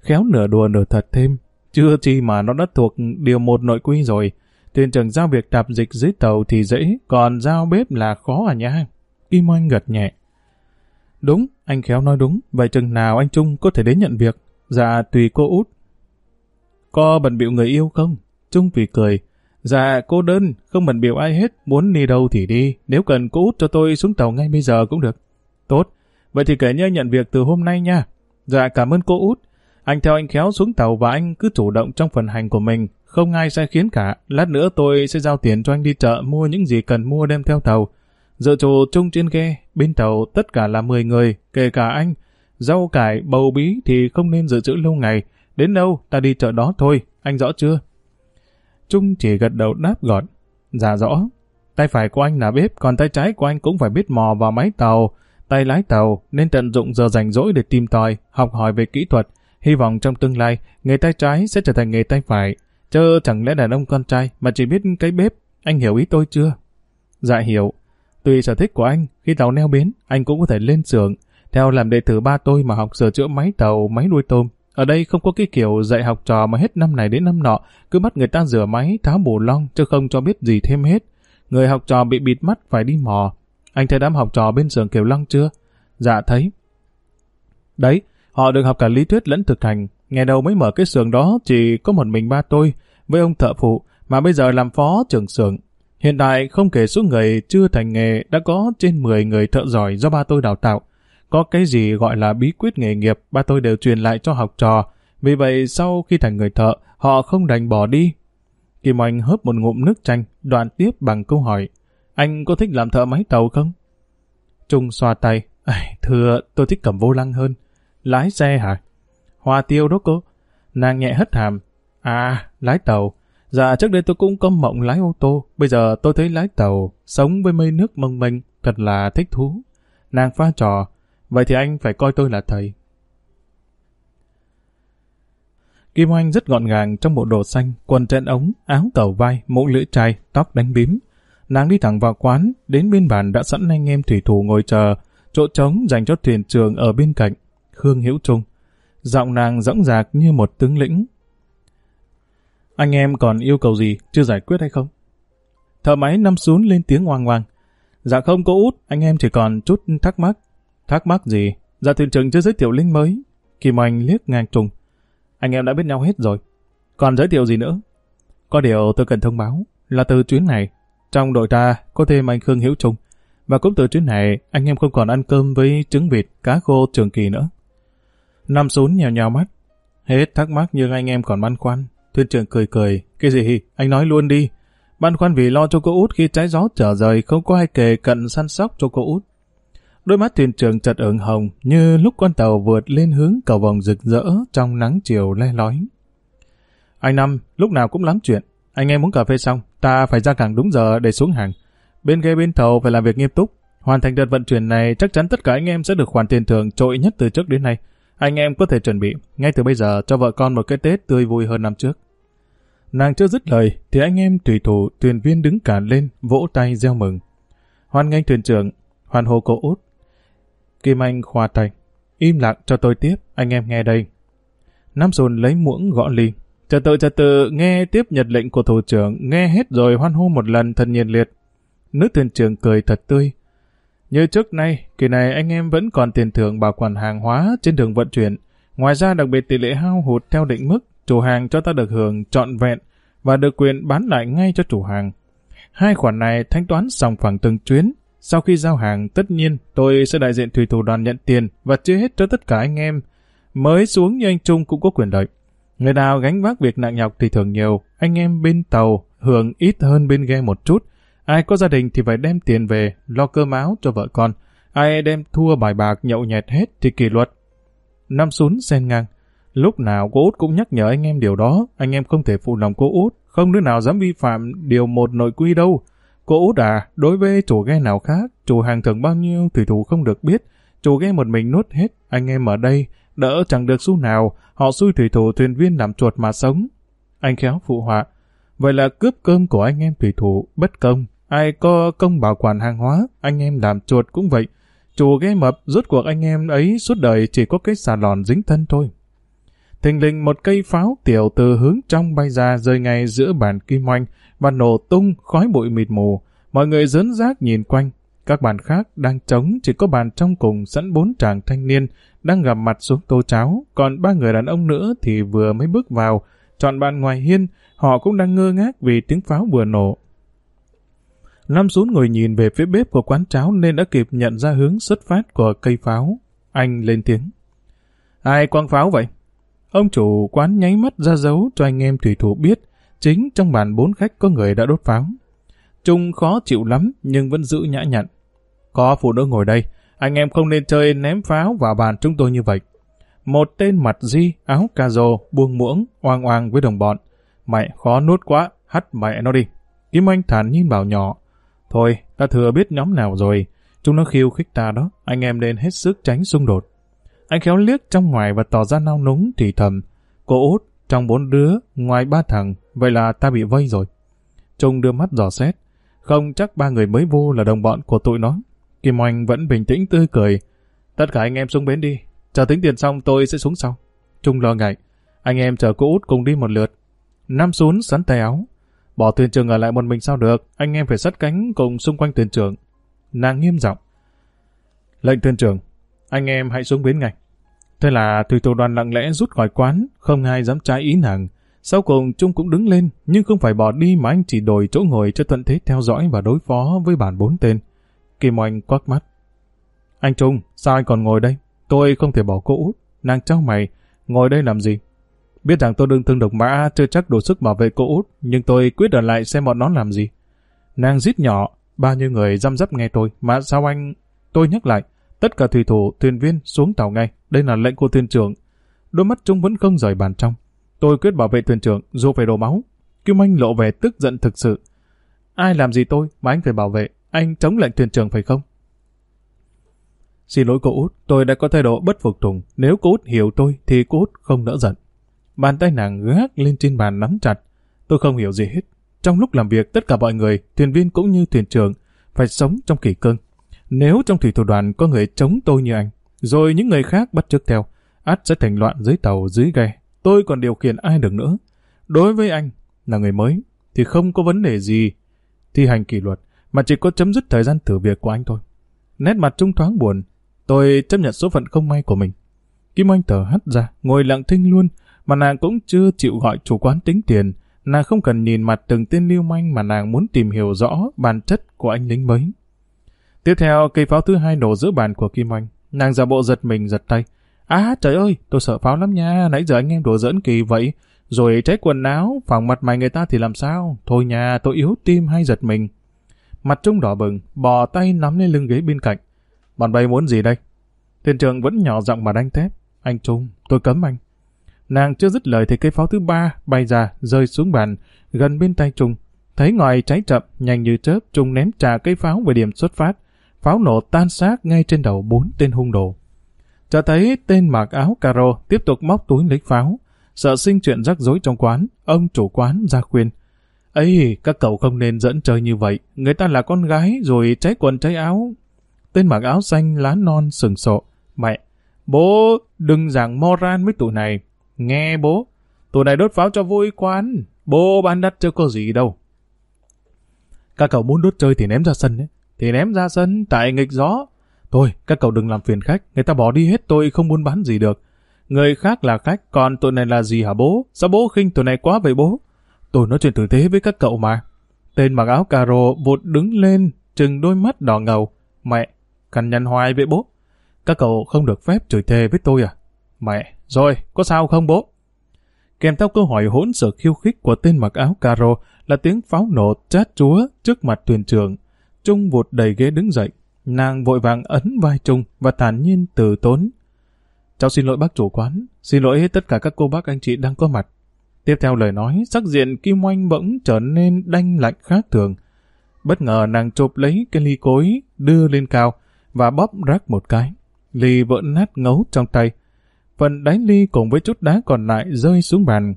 [SPEAKER 1] Khéo nửa đùa nửa thật thêm. Chưa chi mà nó đã thuộc điều một nội quy rồi. Thuyền trưởng giao việc tạp dịch dưới tàu thì dễ, còn giao bếp là khó à nha. Kim Oanh gật nhẹ. Đúng, anh khéo nói đúng. Vậy chừng nào anh Trung có thể đến nhận việc? Dạ, tùy cô út. Có bận biểu người yêu không? Trung vì cười. Dạ, cô đơn, không bận biểu ai hết, muốn đi đâu thì đi, nếu cần cô út cho tôi xuống tàu ngay bây giờ cũng được. Tốt, vậy thì kể như nhận việc từ hôm nay nha. Dạ, cảm ơn cô út. Anh theo anh khéo xuống tàu và anh cứ chủ động trong phần hành của mình, không ai sai khiến cả. Lát nữa tôi sẽ giao tiền cho anh đi chợ mua những gì cần mua đem theo tàu. Dự trù chung trên ghe, bên tàu tất cả là 10 người, kể cả anh. Rau cải, bầu bí thì không nên dự trữ lâu ngày, Đến đâu, ta đi chợ đó thôi, anh rõ chưa? Trung chỉ gật đầu đáp gọn. Dạ rõ. Tay phải của anh là bếp, còn tay trái của anh cũng phải biết mò vào máy tàu, tay lái tàu, nên tận dụng giờ rảnh rỗi để tìm tòi, học hỏi về kỹ thuật. Hy vọng trong tương lai, nghề tay trái sẽ trở thành nghề tay phải. Chớ chẳng lẽ đàn ông con trai mà chỉ biết cái bếp, anh hiểu ý tôi chưa? Dạ hiểu. Tùy sở thích của anh, khi tàu neo bến, anh cũng có thể lên xưởng, theo làm đệ tử ba tôi mà học sửa chữa máy tàu, máy nuôi tôm, Ở đây không có cái kiểu dạy học trò mà hết năm này đến năm nọ, cứ bắt người ta rửa máy, tháo bù long, chứ không cho biết gì thêm hết. Người học trò bị bịt mắt phải đi mò. Anh thấy đám học trò bên sườn Kiều Long chưa? Dạ thấy. Đấy, họ được học cả lý thuyết lẫn thực hành. Ngày đầu mới mở cái xưởng đó chỉ có một mình ba tôi, với ông thợ phụ, mà bây giờ làm phó trưởng xưởng. Hiện tại không kể số người chưa thành nghề đã có trên 10 người thợ giỏi do ba tôi đào tạo. Có cái gì gọi là bí quyết nghề nghiệp ba tôi đều truyền lại cho học trò. Vì vậy sau khi thành người thợ, họ không đành bỏ đi. Kim Oanh hớp một ngụm nước chanh, đoạn tiếp bằng câu hỏi. Anh có thích làm thợ máy tàu không? Trung xoa tay. Thưa, tôi thích cầm vô lăng hơn. Lái xe hả? Hoa tiêu đó cô. Nàng nhẹ hất hàm. À, lái tàu. Dạ trước đây tôi cũng có mộng lái ô tô. Bây giờ tôi thấy lái tàu, sống với mây nước mông mênh, thật là thích thú. Nàng pha trò. Vậy thì anh phải coi tôi là thầy. Kim Oanh rất gọn gàng trong bộ đồ xanh, quần trên ống, áo cầu vai, mũ lưỡi chai tóc đánh bím. Nàng đi thẳng vào quán, đến bên bàn đã sẵn anh em thủy thủ ngồi chờ, chỗ trống dành cho thuyền trường ở bên cạnh. Khương Hiễu Trung. Giọng nàng rõng rạc như một tướng lĩnh. Anh em còn yêu cầu gì, chưa giải quyết hay không? Thợ máy năm xuống lên tiếng ngoang ngoang. Dạ không cô út, anh em chỉ còn chút thắc mắc. Thắc mắc gì? Dạ thuyền trưởng chưa giới thiệu linh mới. Kim Anh liếc ngang trùng. Anh em đã biết nhau hết rồi. Còn giới thiệu gì nữa? Có điều tôi cần thông báo là từ chuyến này, trong đội ta có thêm anh Khương Hiếu Trung. Và cũng từ chuyến này, anh em không còn ăn cơm với trứng vịt, cá khô trường kỳ nữa. Nam xuống nhèo nhèo mắt. Hết thắc mắc nhưng anh em còn băn khoăn. Thuyền trưởng cười cười. Cái gì? Anh nói luôn đi. Băn khoăn vì lo cho cô út khi trái gió trở rời không có ai kề cận săn sóc cho cô út. Đôi mắt thuyền trưởng chợt ửng hồng như lúc con tàu vượt lên hướng cầu vòng rực rỡ trong nắng chiều le lói. Anh Năm lúc nào cũng lắm chuyện. Anh em muốn cà phê xong, ta phải ra cảng đúng giờ để xuống hàng. Bên ghe bên tàu phải làm việc nghiêm túc. Hoàn thành đợt vận chuyển này chắc chắn tất cả anh em sẽ được khoản tiền thưởng trội nhất từ trước đến nay. Anh em có thể chuẩn bị ngay từ bây giờ cho vợ con một cái Tết tươi vui hơn năm trước. Nàng chưa dứt lời thì anh em tùy thủ thuyền viên đứng cả lên vỗ tay gieo mừng. Hoan nghênh thuyền trưởng, hoàn hồ cô út, Kim Anh khoa tay. Im lặng cho tôi tiếp, anh em nghe đây. Nam Sùn lấy muỗng gõ ly. Trật tự trật tự nghe tiếp nhật lệnh của thủ trưởng, nghe hết rồi hoan hô một lần thật nhiệt liệt. Nữ thuyền trưởng cười thật tươi. Như trước nay, kỳ này anh em vẫn còn tiền thưởng bảo quản hàng hóa trên đường vận chuyển. Ngoài ra đặc biệt tỷ lệ hao hụt theo định mức, chủ hàng cho ta được hưởng trọn vẹn và được quyền bán lại ngay cho chủ hàng. Hai khoản này thanh toán sòng phẳng từng chuyến, sau khi giao hàng, tất nhiên tôi sẽ đại diện thủy thủ đoàn nhận tiền và chia hết cho tất cả anh em. Mới xuống như anh Trung cũng có quyền lợi. Người nào gánh vác việc nặng nhọc thì thường nhiều, anh em bên tàu hưởng ít hơn bên ghe một chút. Ai có gia đình thì phải đem tiền về, lo cơm áo cho vợ con. Ai đem thua bài bạc nhậu nhẹt hết thì kỷ luật. Năm xuống sen ngang. Lúc nào cô út cũng nhắc nhở anh em điều đó, anh em không thể phụ lòng cô út, không đứa nào dám vi phạm điều một nội quy đâu. Cô út à, đối với chủ ghe nào khác, chủ hàng thường bao nhiêu thủy thủ không được biết, chủ ghe một mình nuốt hết, anh em ở đây, đỡ chẳng được xu nào, họ xui thủy thủ thuyền viên làm chuột mà sống. Anh khéo phụ họa, vậy là cướp cơm của anh em thủy thủ, bất công, ai có công bảo quản hàng hóa, anh em làm chuột cũng vậy. Chủ ghe mập, rốt cuộc anh em ấy suốt đời chỉ có cái xà lòn dính thân thôi. Thình lình một cây pháo tiểu từ hướng trong bay ra rơi ngay giữa bàn kim oanh, và nổ tung khói bụi mịt mù. Mọi người dớn rác nhìn quanh. Các bàn khác đang trống, chỉ có bàn trong cùng sẵn bốn chàng thanh niên đang gặp mặt xuống tô cháo, còn ba người đàn ông nữa thì vừa mới bước vào. Chọn bàn ngoài hiên, họ cũng đang ngơ ngác vì tiếng pháo vừa nổ. Nam xuống ngồi nhìn về phía bếp của quán cháo nên đã kịp nhận ra hướng xuất phát của cây pháo. Anh lên tiếng. Ai quăng pháo vậy? Ông chủ quán nháy mắt ra dấu cho anh em thủy thủ biết Chính trong bàn bốn khách có người đã đốt pháo. Trung khó chịu lắm nhưng vẫn giữ nhã nhặn. Có phụ nữ ngồi đây, anh em không nên chơi ném pháo vào bàn chúng tôi như vậy. Một tên mặt di, áo cà rồ, buông muỗng, oang oang với đồng bọn. Mẹ khó nuốt quá, hắt mẹ nó đi. Kim Anh thản nhiên bảo nhỏ. Thôi, ta thừa biết nhóm nào rồi. Chúng nó khiêu khích ta đó, anh em nên hết sức tránh xung đột. Anh khéo liếc trong ngoài và tỏ ra nao núng thì thầm. Cô út, trong bốn đứa, ngoài ba thằng, vậy là ta bị vây rồi. Trung đưa mắt dò xét. Không chắc ba người mới vô là đồng bọn của tụi nó. Kim Oanh vẫn bình tĩnh tươi cười. Tất cả anh em xuống bến đi. Chờ tính tiền xong tôi sẽ xuống sau. Trung lo ngại. Anh em chờ cô út cùng đi một lượt. Nam xuống sắn tay áo. Bỏ thuyền trưởng ở lại một mình sao được, anh em phải sắt cánh cùng xung quanh thuyền trưởng. Nàng nghiêm giọng. Lệnh thuyền trưởng, anh em hãy xuống bến ngay. Thế là thủy thủ đoàn lặng lẽ rút khỏi quán, không ai dám trái ý nàng. Sau cùng Trung cũng đứng lên, nhưng không phải bỏ đi mà anh chỉ đổi chỗ ngồi cho thuận thế theo dõi và đối phó với bản bốn tên. Kim Oanh quắc mắt. Anh Trung, sao anh còn ngồi đây? Tôi không thể bỏ cô út. Nàng trao mày, ngồi đây làm gì? Biết rằng tôi đương thương độc mã chưa chắc đủ sức bảo vệ cô út, nhưng tôi quyết ở lại xem bọn nó làm gì. Nàng rít nhỏ, bao nhiêu người răm rắp nghe tôi, mà sao anh... Tôi nhắc lại, tất cả thủy thủ, thuyền viên xuống tàu ngay, đây là lệnh của thuyền trưởng. Đôi mắt chúng vẫn không rời bàn trong. Tôi quyết bảo vệ thuyền trưởng, dù phải đổ máu. Kim Anh lộ vẻ tức giận thực sự. Ai làm gì tôi mà anh phải bảo vệ? Anh chống lệnh thuyền trưởng phải không? Xin lỗi cô út, tôi đã có thái độ bất phục tùng. Nếu cô út hiểu tôi thì cô út không nỡ giận. Bàn tay nàng gác lên trên bàn nắm chặt. Tôi không hiểu gì hết. Trong lúc làm việc, tất cả mọi người, thuyền viên cũng như thuyền trưởng, phải sống trong kỳ cương. Nếu trong thủy thủ đoàn có người chống tôi như anh, rồi những người khác bắt chước theo, át sẽ thành loạn dưới tàu, dưới ghe. Tôi còn điều khiển ai được nữa. Đối với anh, là người mới, thì không có vấn đề gì thi hành kỷ luật, mà chỉ có chấm dứt thời gian thử việc của anh thôi. Nét mặt trung thoáng buồn, tôi chấp nhận số phận không may của mình. Kim Anh thở hắt ra, ngồi lặng thinh luôn, mà nàng cũng chưa chịu gọi chủ quán tính tiền. Nàng không cần nhìn mặt từng tên lưu manh mà nàng muốn tìm hiểu rõ bản chất của anh lính mới. Tiếp theo, cây pháo thứ hai nổ giữa bàn của Kim Anh. Nàng giả bộ giật mình giật tay. À trời ơi, tôi sợ pháo lắm nha, nãy giờ anh em đùa giỡn kỳ vậy. Rồi cháy quần áo, phẳng mặt mày người ta thì làm sao? Thôi nhà, tôi yếu tim hay giật mình. Mặt trung đỏ bừng, bò tay nắm lên lưng ghế bên cạnh. Bọn bay muốn gì đây? tiền trường vẫn nhỏ giọng mà đánh thép. Anh Trung, tôi cấm anh. Nàng chưa dứt lời thì cây pháo thứ ba bay ra, rơi xuống bàn, gần bên tay Trung. Thấy ngòi cháy chậm, nhanh như chớp, Trung ném trà cây pháo về điểm xuất phát. Pháo nổ tan xác ngay trên đầu bốn tên hung đồ. Cho thấy tên mặc áo caro tiếp tục móc túi lấy pháo. Sợ sinh chuyện rắc rối trong quán, ông chủ quán ra khuyên. ấy các cậu không nên dẫn chơi như vậy. Người ta là con gái rồi cháy quần cháy áo. Tên mặc áo xanh lá non sừng sộ. Mẹ, bố đừng giảng moran với tụi này. Nghe bố, tụi này đốt pháo cho vui quán. Bố bán đắt chứ có gì đâu. Các cậu muốn đốt chơi thì ném ra sân đấy. Thì ném ra sân tại nghịch gió. Thôi, các cậu đừng làm phiền khách. Người ta bỏ đi hết tôi không muốn bán gì được. Người khác là khách, còn tụi này là gì hả bố? Sao bố khinh tụi này quá vậy bố? Tôi nói chuyện tử tế với các cậu mà. Tên mặc áo caro vụt đứng lên, trừng đôi mắt đỏ ngầu. Mẹ, cằn nhằn hoài với bố. Các cậu không được phép chửi thề với tôi à? Mẹ, rồi, có sao không bố? Kèm theo câu hỏi hỗn sợ khiêu khích của tên mặc áo caro là tiếng pháo nổ chát chúa trước mặt thuyền trưởng. Trung vụt đầy ghế đứng dậy. Nàng vội vàng ấn vai Trung và thản nhiên từ tốn. Cháu xin lỗi bác chủ quán, xin lỗi hết tất cả các cô bác anh chị đang có mặt. Tiếp theo lời nói, sắc diện Kim Oanh bỗng trở nên đanh lạnh khác thường. Bất ngờ nàng chụp lấy cái ly cối, đưa lên cao và bóp rác một cái. Ly vỡ nát ngấu trong tay. Phần đáy ly cùng với chút đá còn lại rơi xuống bàn.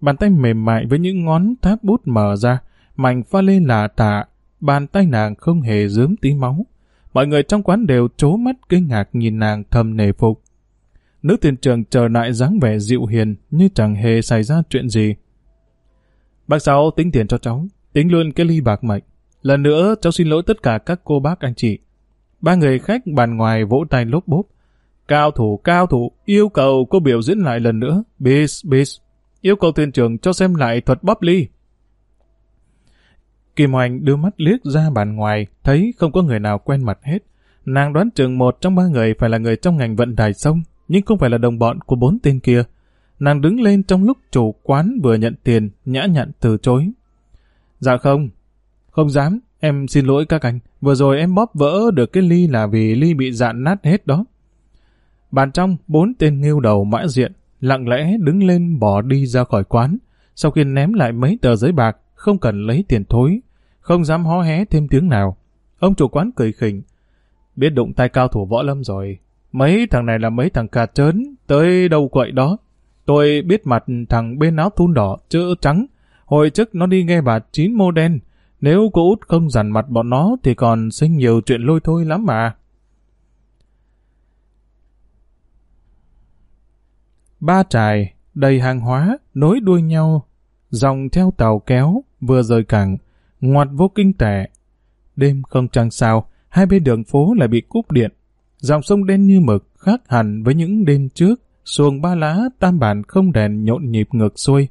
[SPEAKER 1] Bàn tay mềm mại với những ngón tháp bút mở ra, mảnh pha lê là tạ. Bàn tay nàng không hề dướm tí máu. Mọi người trong quán đều trố mắt kinh ngạc nhìn nàng thầm nề phục. Nữ tiền trường trở lại dáng vẻ dịu hiền như chẳng hề xảy ra chuyện gì. Bác Sáu tính tiền cho cháu, tính luôn cái ly bạc mệnh. Lần nữa cháu xin lỗi tất cả các cô bác anh chị. Ba người khách bàn ngoài vỗ tay lốp bốp. Cao thủ, cao thủ, yêu cầu cô biểu diễn lại lần nữa. Bis, bis. Yêu cầu tiền trường cho xem lại thuật bóp ly. Kim Hoành đưa mắt liếc ra bàn ngoài, thấy không có người nào quen mặt hết. Nàng đoán chừng một trong ba người phải là người trong ngành vận tải sông, nhưng không phải là đồng bọn của bốn tên kia. Nàng đứng lên trong lúc chủ quán vừa nhận tiền, nhã nhặn từ chối. Dạ không, không dám, em xin lỗi các anh, vừa rồi em bóp vỡ được cái ly là vì ly bị dạn nát hết đó. Bàn trong, bốn tên nghiêu đầu mã diện, lặng lẽ đứng lên bỏ đi ra khỏi quán, sau khi ném lại mấy tờ giấy bạc, không cần lấy tiền thối, không dám hó hé thêm tiếng nào. Ông chủ quán cười khỉnh, biết đụng tay cao thủ võ lâm rồi, Mấy thằng này là mấy thằng cà trớn, tới đâu quậy đó. Tôi biết mặt thằng bên áo thun đỏ, chữ trắng. Hồi trước nó đi nghe bà chín mô đen. Nếu cô út không dằn mặt bọn nó thì còn sinh nhiều chuyện lôi thôi lắm mà. Ba trài, đầy hàng hóa, nối đuôi nhau, dòng theo tàu kéo, vừa rời cảng, ngoặt vô kinh tẻ. Đêm không trăng sao, hai bên đường phố lại bị cúp điện. Dòng sông đen như mực, khác hẳn với những đêm trước, xuồng ba lá, tam bản không đèn nhộn nhịp ngược xuôi.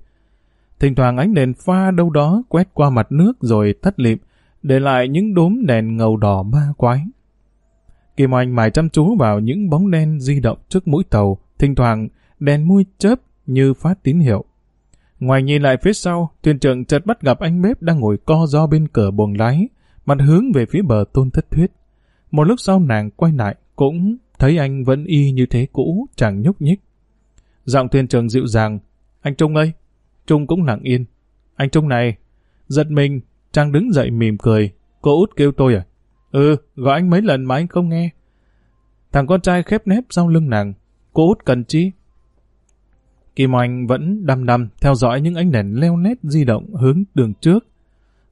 [SPEAKER 1] Thỉnh thoảng ánh đèn pha đâu đó quét qua mặt nước rồi tắt lịm, để lại những đốm đèn ngầu đỏ ma quái. Kim Oanh mài chăm chú vào những bóng đen di động trước mũi tàu, thỉnh thoảng đèn mui chớp như phát tín hiệu. Ngoài nhìn lại phía sau, thuyền trưởng chợt bắt gặp anh bếp đang ngồi co do bên cửa buồng lái, mặt hướng về phía bờ tôn thất thuyết. Một lúc sau nàng quay lại, cũng thấy anh vẫn y như thế cũ, chẳng nhúc nhích. Giọng thuyền trưởng dịu dàng, anh Trung ơi! Trung cũng lặng yên. Anh Trung này! Giật mình, Trang đứng dậy mỉm cười. Cô út kêu tôi à? Ừ, gọi anh mấy lần mà anh không nghe. Thằng con trai khép nép sau lưng nàng. Cô út cần chi? Kim Oanh vẫn đăm đăm theo dõi những ánh đèn leo nét di động hướng đường trước.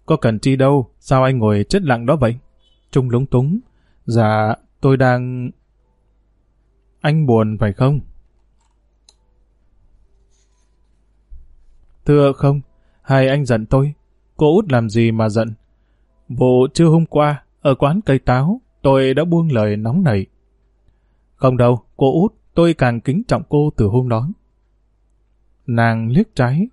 [SPEAKER 1] Có cần chi đâu, sao anh ngồi chết lặng đó vậy? Trung lúng túng. Dạ, tôi đang... Anh buồn phải không? Thưa không, hay anh giận tôi? Cô út làm gì mà giận? Vụ trưa hôm qua, ở quán cây táo, tôi đã buông lời nóng nảy. Không đâu, cô út, tôi càng kính trọng cô từ hôm đó. Nàng liếc trái.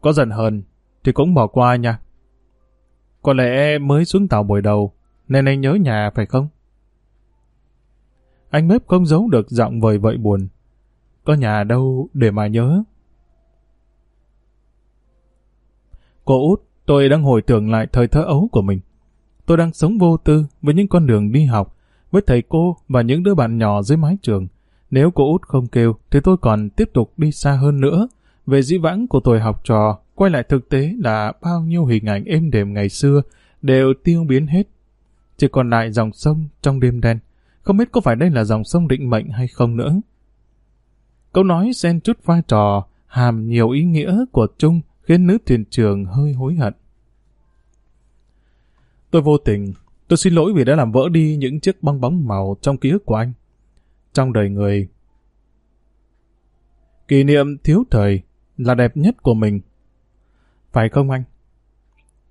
[SPEAKER 1] Có giận hờn, thì cũng bỏ qua nha. Có lẽ mới xuống tàu buổi đầu, nên anh nhớ nhà phải không? Anh bếp không giấu được giọng vời vợi buồn. Có nhà đâu để mà nhớ. Cô út, tôi đang hồi tưởng lại thời thơ ấu của mình. Tôi đang sống vô tư với những con đường đi học, với thầy cô và những đứa bạn nhỏ dưới mái trường. Nếu cô út không kêu, thì tôi còn tiếp tục đi xa hơn nữa. Về dĩ vãng của tuổi học trò, quay lại thực tế là bao nhiêu hình ảnh êm đềm ngày xưa đều tiêu biến hết. Chỉ còn lại dòng sông trong đêm đen. Không biết có phải đây là dòng sông định mệnh hay không nữa. Câu nói xen chút vai trò, hàm nhiều ý nghĩa của Trung khiến nữ thuyền trưởng hơi hối hận. Tôi vô tình, tôi xin lỗi vì đã làm vỡ đi những chiếc bong bóng màu trong ký ức của anh. Trong đời người, kỷ niệm thiếu thời là đẹp nhất của mình. Phải không anh?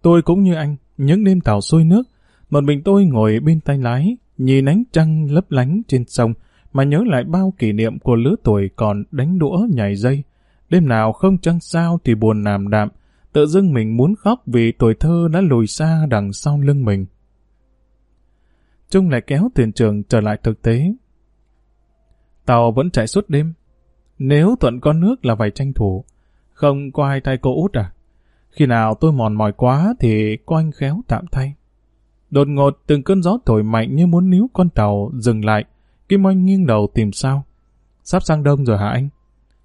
[SPEAKER 1] Tôi cũng như anh, những đêm tàu xuôi nước, một mình tôi ngồi bên tay lái, nhìn ánh trăng lấp lánh trên sông, mà nhớ lại bao kỷ niệm của lứa tuổi còn đánh đũa nhảy dây, Đêm nào không trăng sao thì buồn nàm đạm, tự dưng mình muốn khóc vì tuổi thơ đã lùi xa đằng sau lưng mình. Trung lại kéo thuyền trường trở lại thực tế. Tàu vẫn chạy suốt đêm. Nếu thuận con nước là phải tranh thủ, không có ai tay cô út à? Khi nào tôi mòn mỏi quá thì có anh khéo tạm thay. Đột ngột từng cơn gió thổi mạnh như muốn níu con tàu dừng lại. Kim Oanh nghiêng đầu tìm sao. Sắp sang đông rồi hả anh?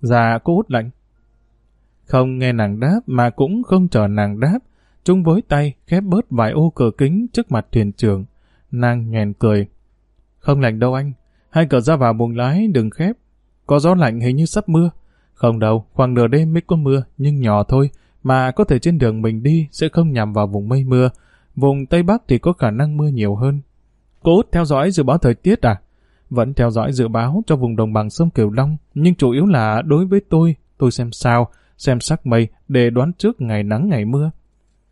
[SPEAKER 1] Dạ cô út lạnh. Không nghe nàng đáp mà cũng không chờ nàng đáp. Trung với tay khép bớt vài ô cửa kính trước mặt thuyền trưởng. Nàng nhèn cười. Không lạnh đâu anh. Hai cửa ra vào buồng lái đừng khép. Có gió lạnh hình như sắp mưa. Không đâu, khoảng nửa đêm mới có mưa, nhưng nhỏ thôi. Mà có thể trên đường mình đi sẽ không nhằm vào vùng mây mưa. Vùng Tây Bắc thì có khả năng mưa nhiều hơn. Cô út theo dõi dự báo thời tiết à? Vẫn theo dõi dự báo cho vùng đồng bằng sông Kiều Long, nhưng chủ yếu là đối với tôi, tôi xem sao, xem sắc mây để đoán trước ngày nắng ngày mưa.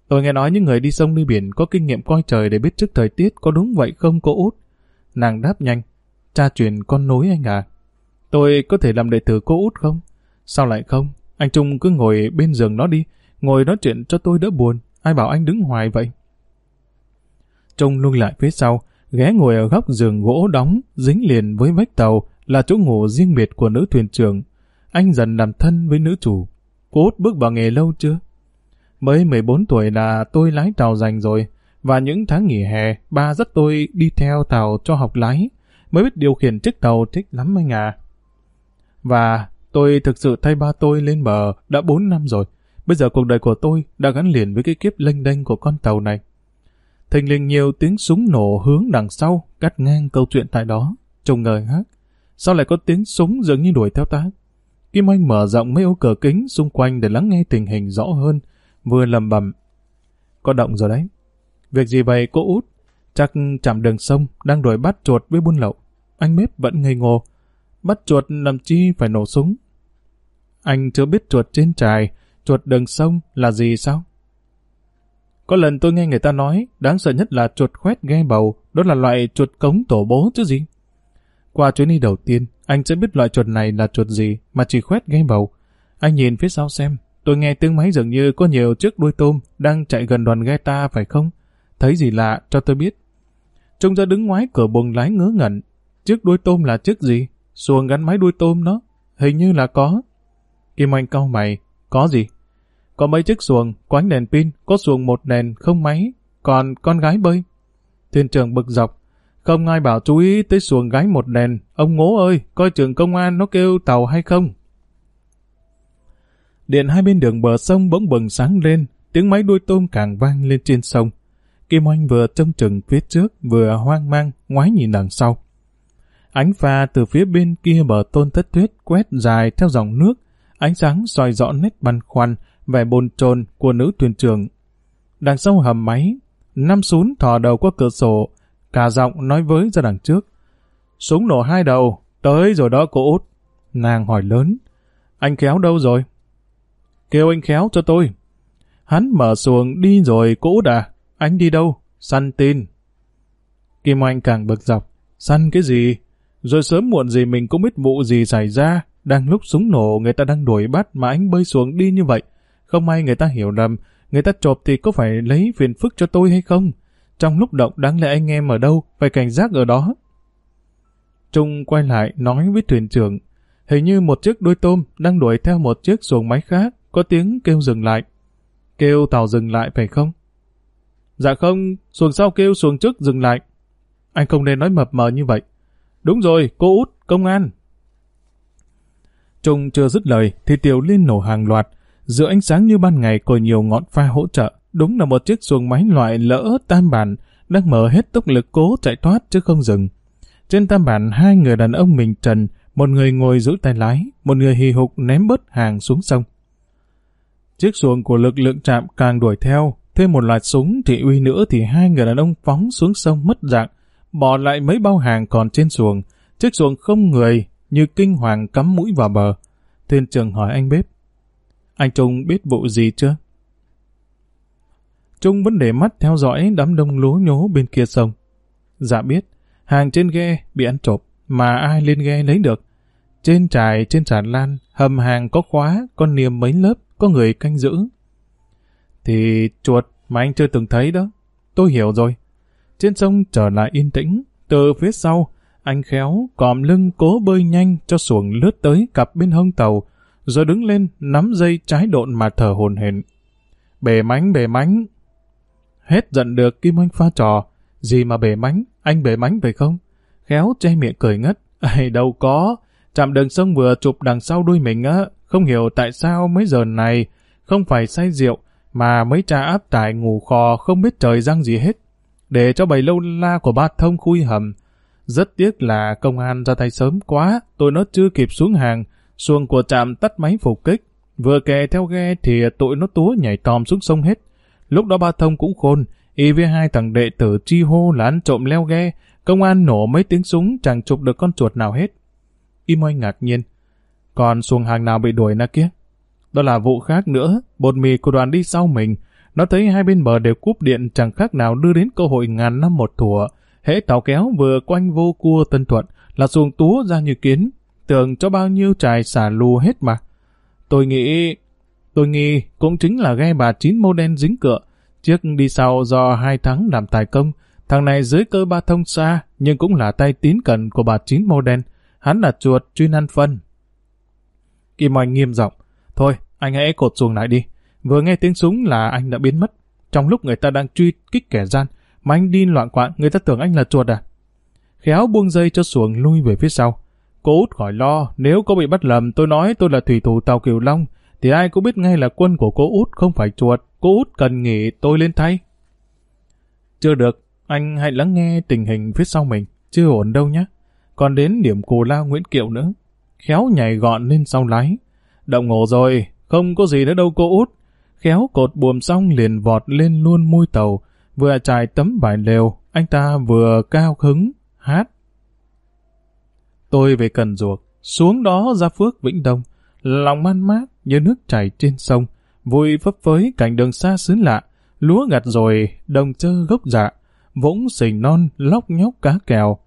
[SPEAKER 1] Tôi nghe nói những người đi sông đi biển có kinh nghiệm coi trời để biết trước thời tiết có đúng vậy không cô út? Nàng đáp nhanh, cha truyền con nối anh à. Tôi có thể làm đệ tử cô út không? Sao lại không? Anh Trung cứ ngồi bên giường nó đi, ngồi nói chuyện cho tôi đỡ buồn. Ai bảo anh đứng hoài vậy? Trung lui lại phía sau, ghé ngồi ở góc giường gỗ đóng, dính liền với vách tàu, là chỗ ngủ riêng biệt của nữ thuyền trưởng. Anh dần làm thân với nữ chủ. Cô út bước vào nghề lâu chưa? Mới 14 tuổi là tôi lái tàu dành rồi, và những tháng nghỉ hè, ba dắt tôi đi theo tàu cho học lái, mới biết điều khiển chiếc tàu thích lắm anh à. Và tôi thực sự thay ba tôi lên bờ đã 4 năm rồi. Bây giờ cuộc đời của tôi đã gắn liền với cái kiếp lênh đênh của con tàu này. Thình lình nhiều tiếng súng nổ hướng đằng sau, cắt ngang câu chuyện tại đó. Trông ngời hát. Sao lại có tiếng súng dường như đuổi theo ta? Kim Anh mở rộng mấy ô cửa kính xung quanh để lắng nghe tình hình rõ hơn, vừa lầm bầm. Có động rồi đấy. Việc gì vậy cô út? Chắc chạm đường sông, đang đuổi bắt chuột với buôn lậu. Anh bếp vẫn ngây ngô. bắt chuột làm chi phải nổ súng. Anh chưa biết chuột trên trài, chuột đường sông là gì sao? Có lần tôi nghe người ta nói, đáng sợ nhất là chuột khoét ghe bầu, đó là loại chuột cống tổ bố chứ gì. Qua chuyến đi đầu tiên, anh sẽ biết loại chuột này là chuột gì mà chỉ khoét ghe bầu. Anh nhìn phía sau xem, tôi nghe tiếng máy dường như có nhiều chiếc đuôi tôm đang chạy gần đoàn ghe ta phải không? Thấy gì lạ cho tôi biết. Trông ra đứng ngoái cửa buồng lái ngớ ngẩn. Chiếc đuôi tôm là chiếc gì? Xuồng gắn máy đuôi tôm đó. Hình như là có. Kim Anh cau mày. Có gì? Có mấy chiếc xuồng, quánh đèn pin, có xuồng một đèn, không máy. Còn con gái bơi. Thuyền trưởng bực dọc. Không ai bảo chú ý tới xuồng gái một đèn. Ông ngố ơi, coi trường công an nó kêu tàu hay không? Điện hai bên đường bờ sông bỗng bừng sáng lên, tiếng máy đuôi tôm càng vang lên trên sông. Kim Oanh vừa trông chừng phía trước, vừa hoang mang, ngoái nhìn đằng sau. Ánh pha từ phía bên kia bờ tôn thất tuyết quét dài theo dòng nước, ánh sáng soi rõ nét băn khoăn, vẻ bồn chồn của nữ thuyền trưởng. Đằng sau hầm máy, năm sún thò đầu qua cửa sổ, cả giọng nói với ra đằng trước. Súng nổ hai đầu, tới rồi đó cô út. Nàng hỏi lớn, anh khéo đâu rồi? Kêu anh khéo cho tôi. Hắn mở xuồng đi rồi cô út à? Anh đi đâu? Săn tin. Kim Anh càng bực dọc. Săn cái gì? Rồi sớm muộn gì mình cũng biết vụ gì xảy ra. Đang lúc súng nổ người ta đang đuổi bắt mà anh bơi xuống đi như vậy. Không may người ta hiểu lầm. Người ta chộp thì có phải lấy phiền phức cho tôi hay không? Trong lúc động đáng lẽ anh em ở đâu? Phải cảnh giác ở đó. Trung quay lại nói với thuyền trưởng. Hình như một chiếc đuôi tôm đang đuổi theo một chiếc xuồng máy khác. Có tiếng kêu dừng lại. Kêu tàu dừng lại phải không? Dạ không, xuồng sau kêu xuồng trước dừng lại. Anh không nên nói mập mờ như vậy. Đúng rồi, cô út, công an. Trung chưa dứt lời thì Tiểu Liên nổ hàng loạt. Giữa ánh sáng như ban ngày có nhiều ngọn pha hỗ trợ. Đúng là một chiếc xuồng máy loại lỡ tam bản đang mở hết tốc lực cố chạy thoát chứ không dừng. Trên tam bản hai người đàn ông mình trần, một người ngồi giữ tay lái, một người hì hục ném bớt hàng xuống sông. Chiếc xuồng của lực lượng trạm càng đuổi theo, Thêm một loạt súng thì uy nữa thì hai người đàn ông phóng xuống sông mất dạng, bỏ lại mấy bao hàng còn trên xuồng. Chiếc xuồng không người, như kinh hoàng cắm mũi vào bờ. Thuyền trưởng hỏi anh bếp. Anh Trung biết vụ gì chưa? Trung vẫn để mắt theo dõi đám đông lố nhố bên kia sông. Dạ biết, hàng trên ghe bị ăn trộm, mà ai lên ghe lấy được. Trên trại trên tràn lan, hầm hàng có khóa, con niềm mấy lớp, có người canh giữ. Thì chuột mà anh chưa từng thấy đó. Tôi hiểu rồi. Trên sông trở lại yên tĩnh, từ phía sau, anh khéo còm lưng cố bơi nhanh cho xuồng lướt tới cặp bên hông tàu, rồi đứng lên nắm dây trái độn mà thở hồn hển. Bể mánh bể mánh. Hết giận được Kim Anh pha trò. Gì mà bể mánh, anh bể mánh phải không? Khéo che miệng cười ngất. Ây đâu có, chạm đường sông vừa chụp đằng sau đuôi mình á, không hiểu tại sao mấy giờ này không phải say rượu mà mấy cha áp tải ngủ khò không biết trời răng gì hết, để cho bầy lâu la của ba thông khui hầm. Rất tiếc là công an ra tay sớm quá, tôi nó chưa kịp xuống hàng, xuồng của trạm tắt máy phục kích. Vừa kè theo ghe thì tụi nó túa nhảy tòm xuống sông hết. Lúc đó ba thông cũng khôn, y với hai thằng đệ tử chi hô là ăn trộm leo ghe, công an nổ mấy tiếng súng chẳng chụp được con chuột nào hết. Y môi ngạc nhiên. Còn xuồng hàng nào bị đuổi na kia? Đó là vụ khác nữa, bột mì của đoàn đi sau mình. Nó thấy hai bên bờ đều cúp điện chẳng khác nào đưa đến cơ hội ngàn năm một thủa. Hễ tàu kéo vừa quanh vô cua Tân Thuận là xuồng túa ra như kiến. Tưởng cho bao nhiêu trài xả lù hết mà. Tôi nghĩ... Tôi nghĩ cũng chính là ghe bà chín mô đen dính cựa. Chiếc đi sau do hai tháng làm tài công. Thằng này dưới cơ ba thông xa, nhưng cũng là tay tín cận của bà chín mô đen. Hắn là chuột chuyên ăn phân. Kim Oanh nghiêm giọng Thôi, anh hãy cột xuồng lại đi. Vừa nghe tiếng súng là anh đã biến mất. Trong lúc người ta đang truy kích kẻ gian, mà anh đi loạn quạng, người ta tưởng anh là chuột à? Khéo buông dây cho xuồng lui về phía sau. Cô út khỏi lo, nếu có bị bắt lầm tôi nói tôi là thủy thủ tàu Kiều Long, thì ai cũng biết ngay là quân của cô út không phải chuột. Cô út cần nghỉ tôi lên thay. Chưa được, anh hãy lắng nghe tình hình phía sau mình, chưa ổn đâu nhé. Còn đến điểm cù lao Nguyễn Kiệu nữa. Khéo nhảy gọn lên sau lái. Động ngộ rồi, không có gì nữa đâu cô út. Khéo cột buồm xong liền vọt lên luôn mui tàu, vừa trải tấm vải lều, anh ta vừa cao hứng, hát. Tôi về cần duộc xuống đó ra phước Vĩnh Đông, lòng man mát như nước chảy trên sông, vui phấp phới cảnh đường xa xứ lạ, lúa gặt rồi, đồng chơ gốc dạ, vũng sình non, lóc nhóc cá kèo.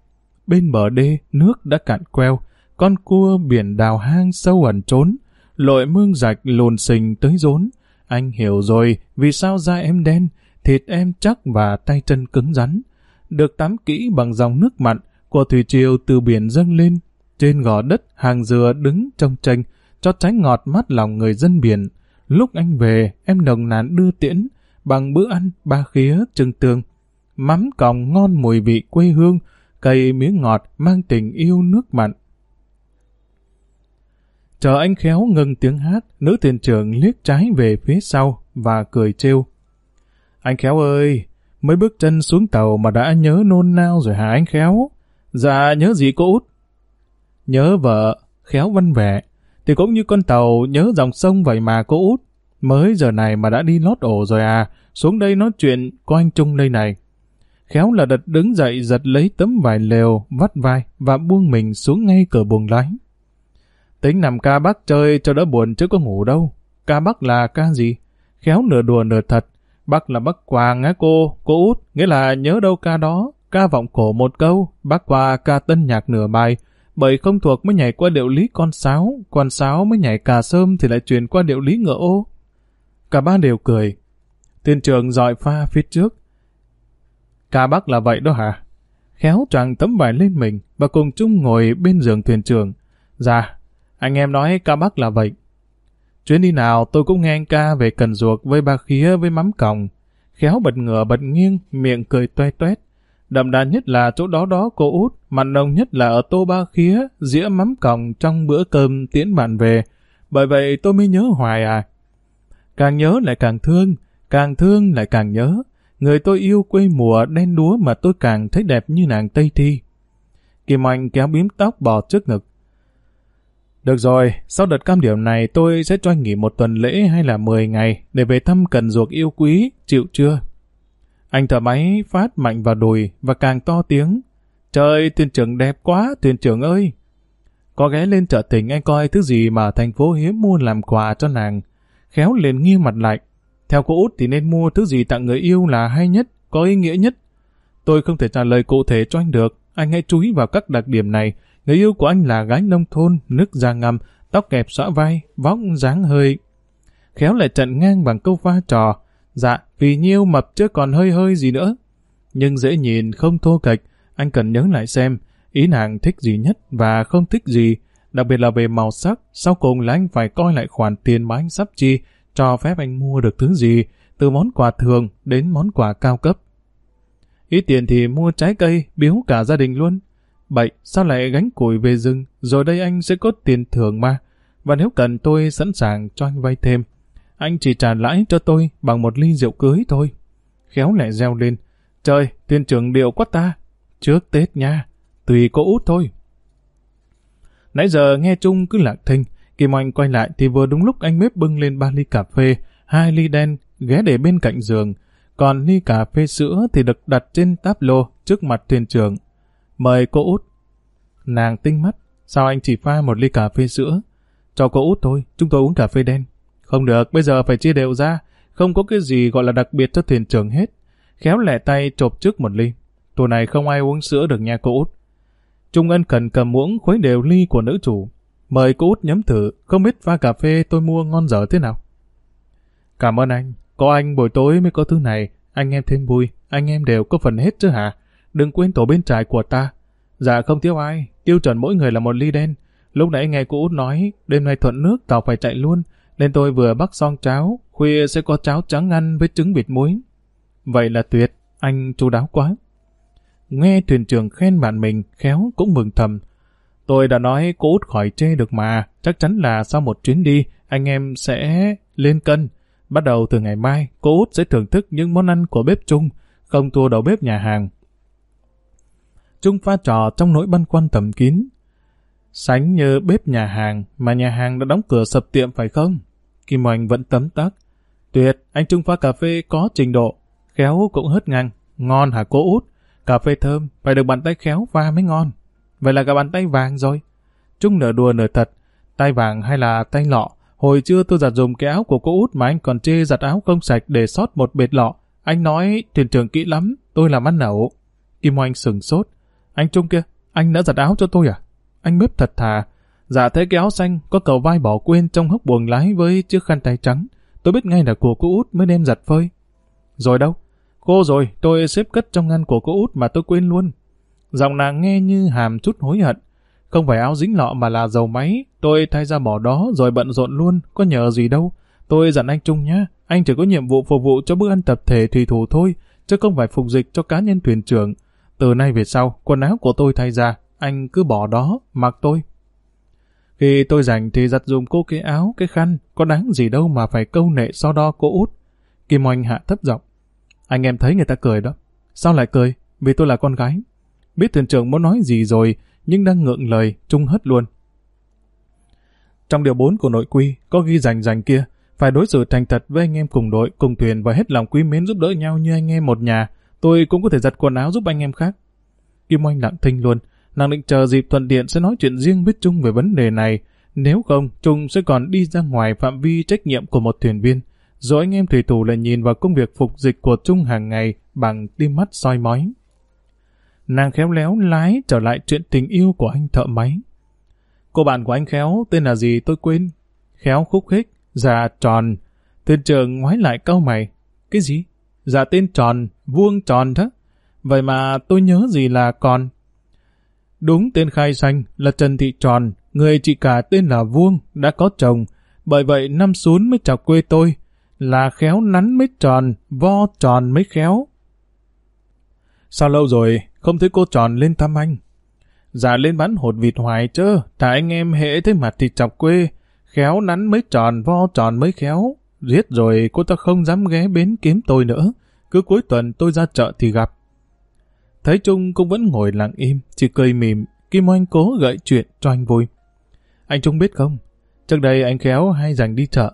[SPEAKER 1] Bên bờ đê, nước đã cạn queo, con cua biển đào hang sâu ẩn trốn, lội mương rạch lùn sình tới rốn. Anh hiểu rồi vì sao da em đen, thịt em chắc và tay chân cứng rắn. Được tắm kỹ bằng dòng nước mặn của thủy triều từ biển dâng lên. Trên gò đất hàng dừa đứng trong tranh, cho trái ngọt mắt lòng người dân biển. Lúc anh về, em nồng nàn đưa tiễn, bằng bữa ăn ba khía trưng tương. Mắm còng ngon mùi vị quê hương, cây miếng ngọt mang tình yêu nước mặn. Chờ anh khéo ngừng tiếng hát, nữ thuyền trưởng liếc trái về phía sau và cười trêu. Anh khéo ơi, mới bước chân xuống tàu mà đã nhớ nôn nao rồi hả anh khéo? Dạ nhớ gì cô út? Nhớ vợ, khéo văn vẻ, thì cũng như con tàu nhớ dòng sông vậy mà cô út. Mới giờ này mà đã đi lót ổ rồi à, xuống đây nói chuyện có anh Trung đây này. Khéo là đật đứng dậy giật lấy tấm vải lều, vắt vai và buông mình xuống ngay cửa buồng lái. Tính nằm ca bắc chơi cho đỡ buồn chứ có ngủ đâu. Ca bắc là ca gì? Khéo nửa đùa nửa thật. Bắc là bắc quàng á cô, cô út, nghĩa là nhớ đâu ca đó. Ca vọng cổ một câu, bắc qua ca tân nhạc nửa bài. Bởi không thuộc mới nhảy qua điệu lý con sáo, con sáo mới nhảy cà sơm thì lại truyền qua điệu lý ngựa ô. Cả ba đều cười. Tiên trường dọi pha phía trước. Ca bắc là vậy đó hả? Khéo choàng tấm vải lên mình và cùng chung ngồi bên giường thuyền trưởng. Dạ, anh em nói ca Bắc là vậy. Chuyến đi nào tôi cũng nghe anh ca về cần ruột với ba khía với mắm còng. Khéo bật ngửa bật nghiêng, miệng cười toe toét. Đậm đà nhất là chỗ đó đó cô út, mặn nồng nhất là ở tô ba khía, dĩa mắm còng trong bữa cơm tiễn bạn về. Bởi vậy tôi mới nhớ hoài à. Càng nhớ lại càng thương, càng thương lại càng nhớ. Người tôi yêu quê mùa đen đúa mà tôi càng thấy đẹp như nàng Tây Thi. Kim Anh kéo bím tóc bò trước ngực, được rồi, sau đợt cam điểm này tôi sẽ cho anh nghỉ một tuần lễ hay là 10 ngày để về thăm cần ruột yêu quý, chịu chưa? Anh thở máy phát mạnh vào đùi và càng to tiếng. Trời, thuyền trưởng đẹp quá, thuyền trưởng ơi! Có ghé lên chợ tỉnh anh coi thứ gì mà thành phố hiếm mua làm quà cho nàng. Khéo liền nghiêng mặt lại. Theo cô út thì nên mua thứ gì tặng người yêu là hay nhất, có ý nghĩa nhất. Tôi không thể trả lời cụ thể cho anh được. Anh hãy chú ý vào các đặc điểm này Người yêu của anh là gái nông thôn, nước da ngầm, tóc kẹp xõa vai, vóc dáng hơi. Khéo lại trận ngang bằng câu pha trò. Dạ, vì nhiêu mập chứ còn hơi hơi gì nữa. Nhưng dễ nhìn, không thô kệch, anh cần nhớ lại xem ý nàng thích gì nhất và không thích gì, đặc biệt là về màu sắc, sau cùng là anh phải coi lại khoản tiền mà anh sắp chi, cho phép anh mua được thứ gì, từ món quà thường đến món quà cao cấp. Ít tiền thì mua trái cây, biếu cả gia đình luôn. Bậy, sao lại gánh củi về rừng, rồi đây anh sẽ có tiền thưởng mà. Và nếu cần tôi sẵn sàng cho anh vay thêm. Anh chỉ trả lãi cho tôi bằng một ly rượu cưới thôi. Khéo lại reo lên. Trời, tiền trưởng điệu quá ta. Trước Tết nha, tùy cô út thôi. Nãy giờ nghe chung cứ lạc thinh. Kim Anh quay lại thì vừa đúng lúc anh mếp bưng lên ba ly cà phê, hai ly đen, ghé để bên cạnh giường. Còn ly cà phê sữa thì được đặt trên táp lô trước mặt thuyền trưởng. Mời cô út. Nàng tinh mắt, sao anh chỉ pha một ly cà phê sữa? Cho cô út thôi, chúng tôi uống cà phê đen. Không được, bây giờ phải chia đều ra. Không có cái gì gọi là đặc biệt cho thuyền trưởng hết. Khéo lẻ tay chộp trước một ly. Tuổi này không ai uống sữa được nha cô út. Trung Ân cần cầm muỗng khuấy đều ly của nữ chủ. Mời cô út nhấm thử, không biết pha cà phê tôi mua ngon dở thế nào. Cảm ơn anh, có anh buổi tối mới có thứ này, anh em thêm vui, anh em đều có phần hết chứ hả? Đừng quên tổ bên trái của ta. Dạ không thiếu ai, tiêu chuẩn mỗi người là một ly đen. Lúc nãy nghe cô út nói, đêm nay thuận nước tàu phải chạy luôn, nên tôi vừa bắt xong cháo, khuya sẽ có cháo trắng ăn với trứng vịt muối. Vậy là tuyệt, anh chu đáo quá. Nghe thuyền trưởng khen bạn mình, khéo cũng mừng thầm. Tôi đã nói cô út khỏi chê được mà, chắc chắn là sau một chuyến đi, anh em sẽ lên cân. Bắt đầu từ ngày mai, cô út sẽ thưởng thức những món ăn của bếp chung, không thua đầu bếp nhà hàng. Trung pha trò trong nỗi băn khoăn thầm kín. Sánh như bếp nhà hàng, mà nhà hàng đã đóng cửa sập tiệm phải không? Kim Oanh vẫn tấm tắc. Tuyệt, anh Trung pha cà phê có trình độ. Khéo cũng hớt ngang. Ngon hả cô út? Cà phê thơm, phải được bàn tay khéo pha mới ngon. Vậy là cả bàn tay vàng rồi. Trung nửa đùa nửa thật, tay vàng hay là tay lọ. Hồi trưa tôi giặt dùng cái áo của cô út mà anh còn chê giặt áo không sạch để sót một bệt lọ. Anh nói thuyền trưởng kỹ lắm, tôi làm ăn nẩu. Kim Oanh sừng sốt. Anh Trung kia, anh đã giặt áo cho tôi à? Anh bếp thật thà. Dạ thế cái áo xanh có cầu vai bỏ quên trong hốc buồng lái với chiếc khăn tay trắng. Tôi biết ngay là của cô út mới đem giặt phơi. Rồi đâu? Cô rồi, tôi xếp cất trong ngăn của cô út mà tôi quên luôn. Giọng nàng nghe như hàm chút hối hận. Không phải áo dính lọ mà là dầu máy, tôi thay ra bỏ đó rồi bận rộn luôn, có nhờ gì đâu. Tôi dặn anh Trung nhé, anh chỉ có nhiệm vụ phục vụ cho bữa ăn tập thể thủy thủ thôi, chứ không phải phục dịch cho cá nhân thuyền trưởng. Từ nay về sau, quần áo của tôi thay ra, anh cứ bỏ đó, mặc tôi. Khi tôi rảnh thì giặt dùng cô cái áo, cái khăn, có đáng gì đâu mà phải câu nệ so đo cô út. Kim Oanh hạ thấp giọng. Anh em thấy người ta cười đó. Sao lại cười? Vì tôi là con gái. Biết thuyền trưởng muốn nói gì rồi, nhưng đang ngượng lời, trung hất luôn. Trong điều 4 của nội quy, có ghi rành rành kia, phải đối xử thành thật với anh em cùng đội, cùng thuyền và hết lòng quý mến giúp đỡ nhau như anh em một nhà. Tôi cũng có thể giặt quần áo giúp anh em khác. Kim Oanh lặng thinh luôn, nàng định chờ dịp thuận tiện sẽ nói chuyện riêng với Trung về vấn đề này. Nếu không, Trung sẽ còn đi ra ngoài phạm vi trách nhiệm của một thuyền viên. Rồi anh em thủy thủ lại nhìn vào công việc phục dịch của Trung hàng ngày bằng tim mắt soi mói nàng khéo léo lái trở lại chuyện tình yêu của anh thợ máy. Cô bạn của anh Khéo tên là gì tôi quên. Khéo khúc khích, già tròn. Tên trường ngoái lại câu mày. Cái gì? Già tên tròn, vuông tròn đó. Vậy mà tôi nhớ gì là còn. Đúng tên khai xanh là Trần Thị Tròn, người chị cả tên là Vuông, đã có chồng. Bởi vậy năm xuống mới chọc quê tôi. Là khéo nắn mới tròn, vo tròn mới khéo. Sao lâu rồi, không thấy cô tròn lên thăm anh. Dạ lên bán hột vịt hoài chớ, thả anh em hễ thấy mặt thì chọc quê, khéo nắn mới tròn, vo tròn mới khéo. Giết rồi cô ta không dám ghé bến kiếm tôi nữa, cứ cuối tuần tôi ra chợ thì gặp. Thấy Trung cũng vẫn ngồi lặng im, chỉ cười mỉm, Kim Oanh cố gợi chuyện cho anh vui. Anh Trung biết không, trước đây anh khéo hay dành đi chợ.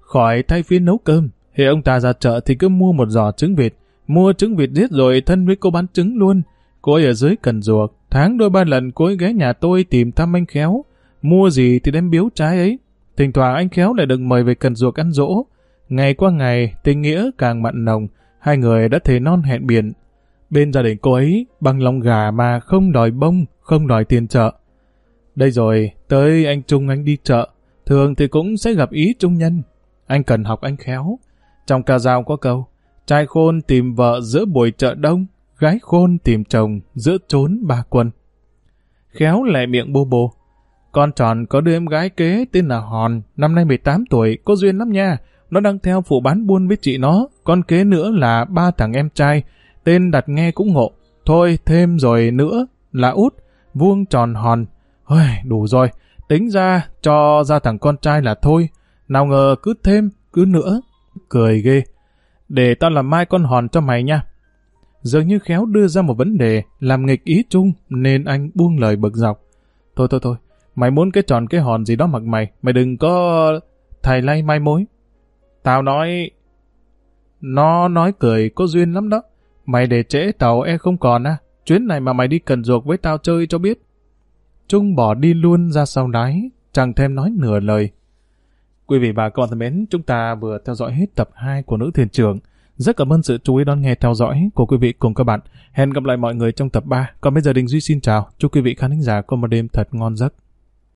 [SPEAKER 1] Khỏi thay phiên nấu cơm, thì ông ta ra chợ thì cứ mua một giò trứng vịt, Mua trứng vịt giết rồi thân với cô bán trứng luôn. Cô ấy ở dưới cần ruột. Tháng đôi ba lần cô ấy ghé nhà tôi tìm thăm anh Khéo. Mua gì thì đem biếu trái ấy. Thỉnh thoảng anh Khéo lại được mời về cần ruột ăn dỗ. Ngày qua ngày, tình nghĩa càng mặn nồng. Hai người đã thề non hẹn biển. Bên gia đình cô ấy, bằng lòng gà mà không đòi bông, không đòi tiền chợ. Đây rồi, tới anh Trung anh đi chợ. Thường thì cũng sẽ gặp ý trung nhân. Anh cần học anh khéo. Trong ca dao có câu, Trai khôn tìm vợ giữa buổi chợ đông, gái khôn tìm chồng giữa trốn ba quân. Khéo lẹ miệng bô bô. Con tròn có đứa em gái kế tên là Hòn, năm nay 18 tuổi, có duyên lắm nha. Nó đang theo phụ bán buôn với chị nó, con kế nữa là ba thằng em trai, tên đặt nghe cũng ngộ. Thôi, thêm rồi nữa là út, vuông tròn hòn. Ôi, đủ rồi, tính ra cho ra thằng con trai là thôi. Nào ngờ cứ thêm, cứ nữa. Cười ghê để tao làm mai con hòn cho mày nha. Dường như khéo đưa ra một vấn đề, làm nghịch ý chung, nên anh buông lời bực dọc. Thôi thôi thôi, mày muốn cái tròn cái hòn gì đó mặc mày, mày đừng có thầy lay mai mối. Tao nói... Nó nói cười có duyên lắm đó. Mày để trễ tàu e không còn à. Chuyến này mà mày đi cần ruột với tao chơi cho biết. Trung bỏ đi luôn ra sau đáy, chẳng thêm nói nửa lời. Quý vị và các bạn thân mến, chúng ta vừa theo dõi hết tập 2 của Nữ Thuyền trưởng. Rất cảm ơn sự chú ý đón nghe theo dõi của quý vị cùng các bạn. Hẹn gặp lại mọi người trong tập 3. Còn bây giờ Đình Duy xin chào. Chúc quý vị khán giả có một đêm thật ngon giấc.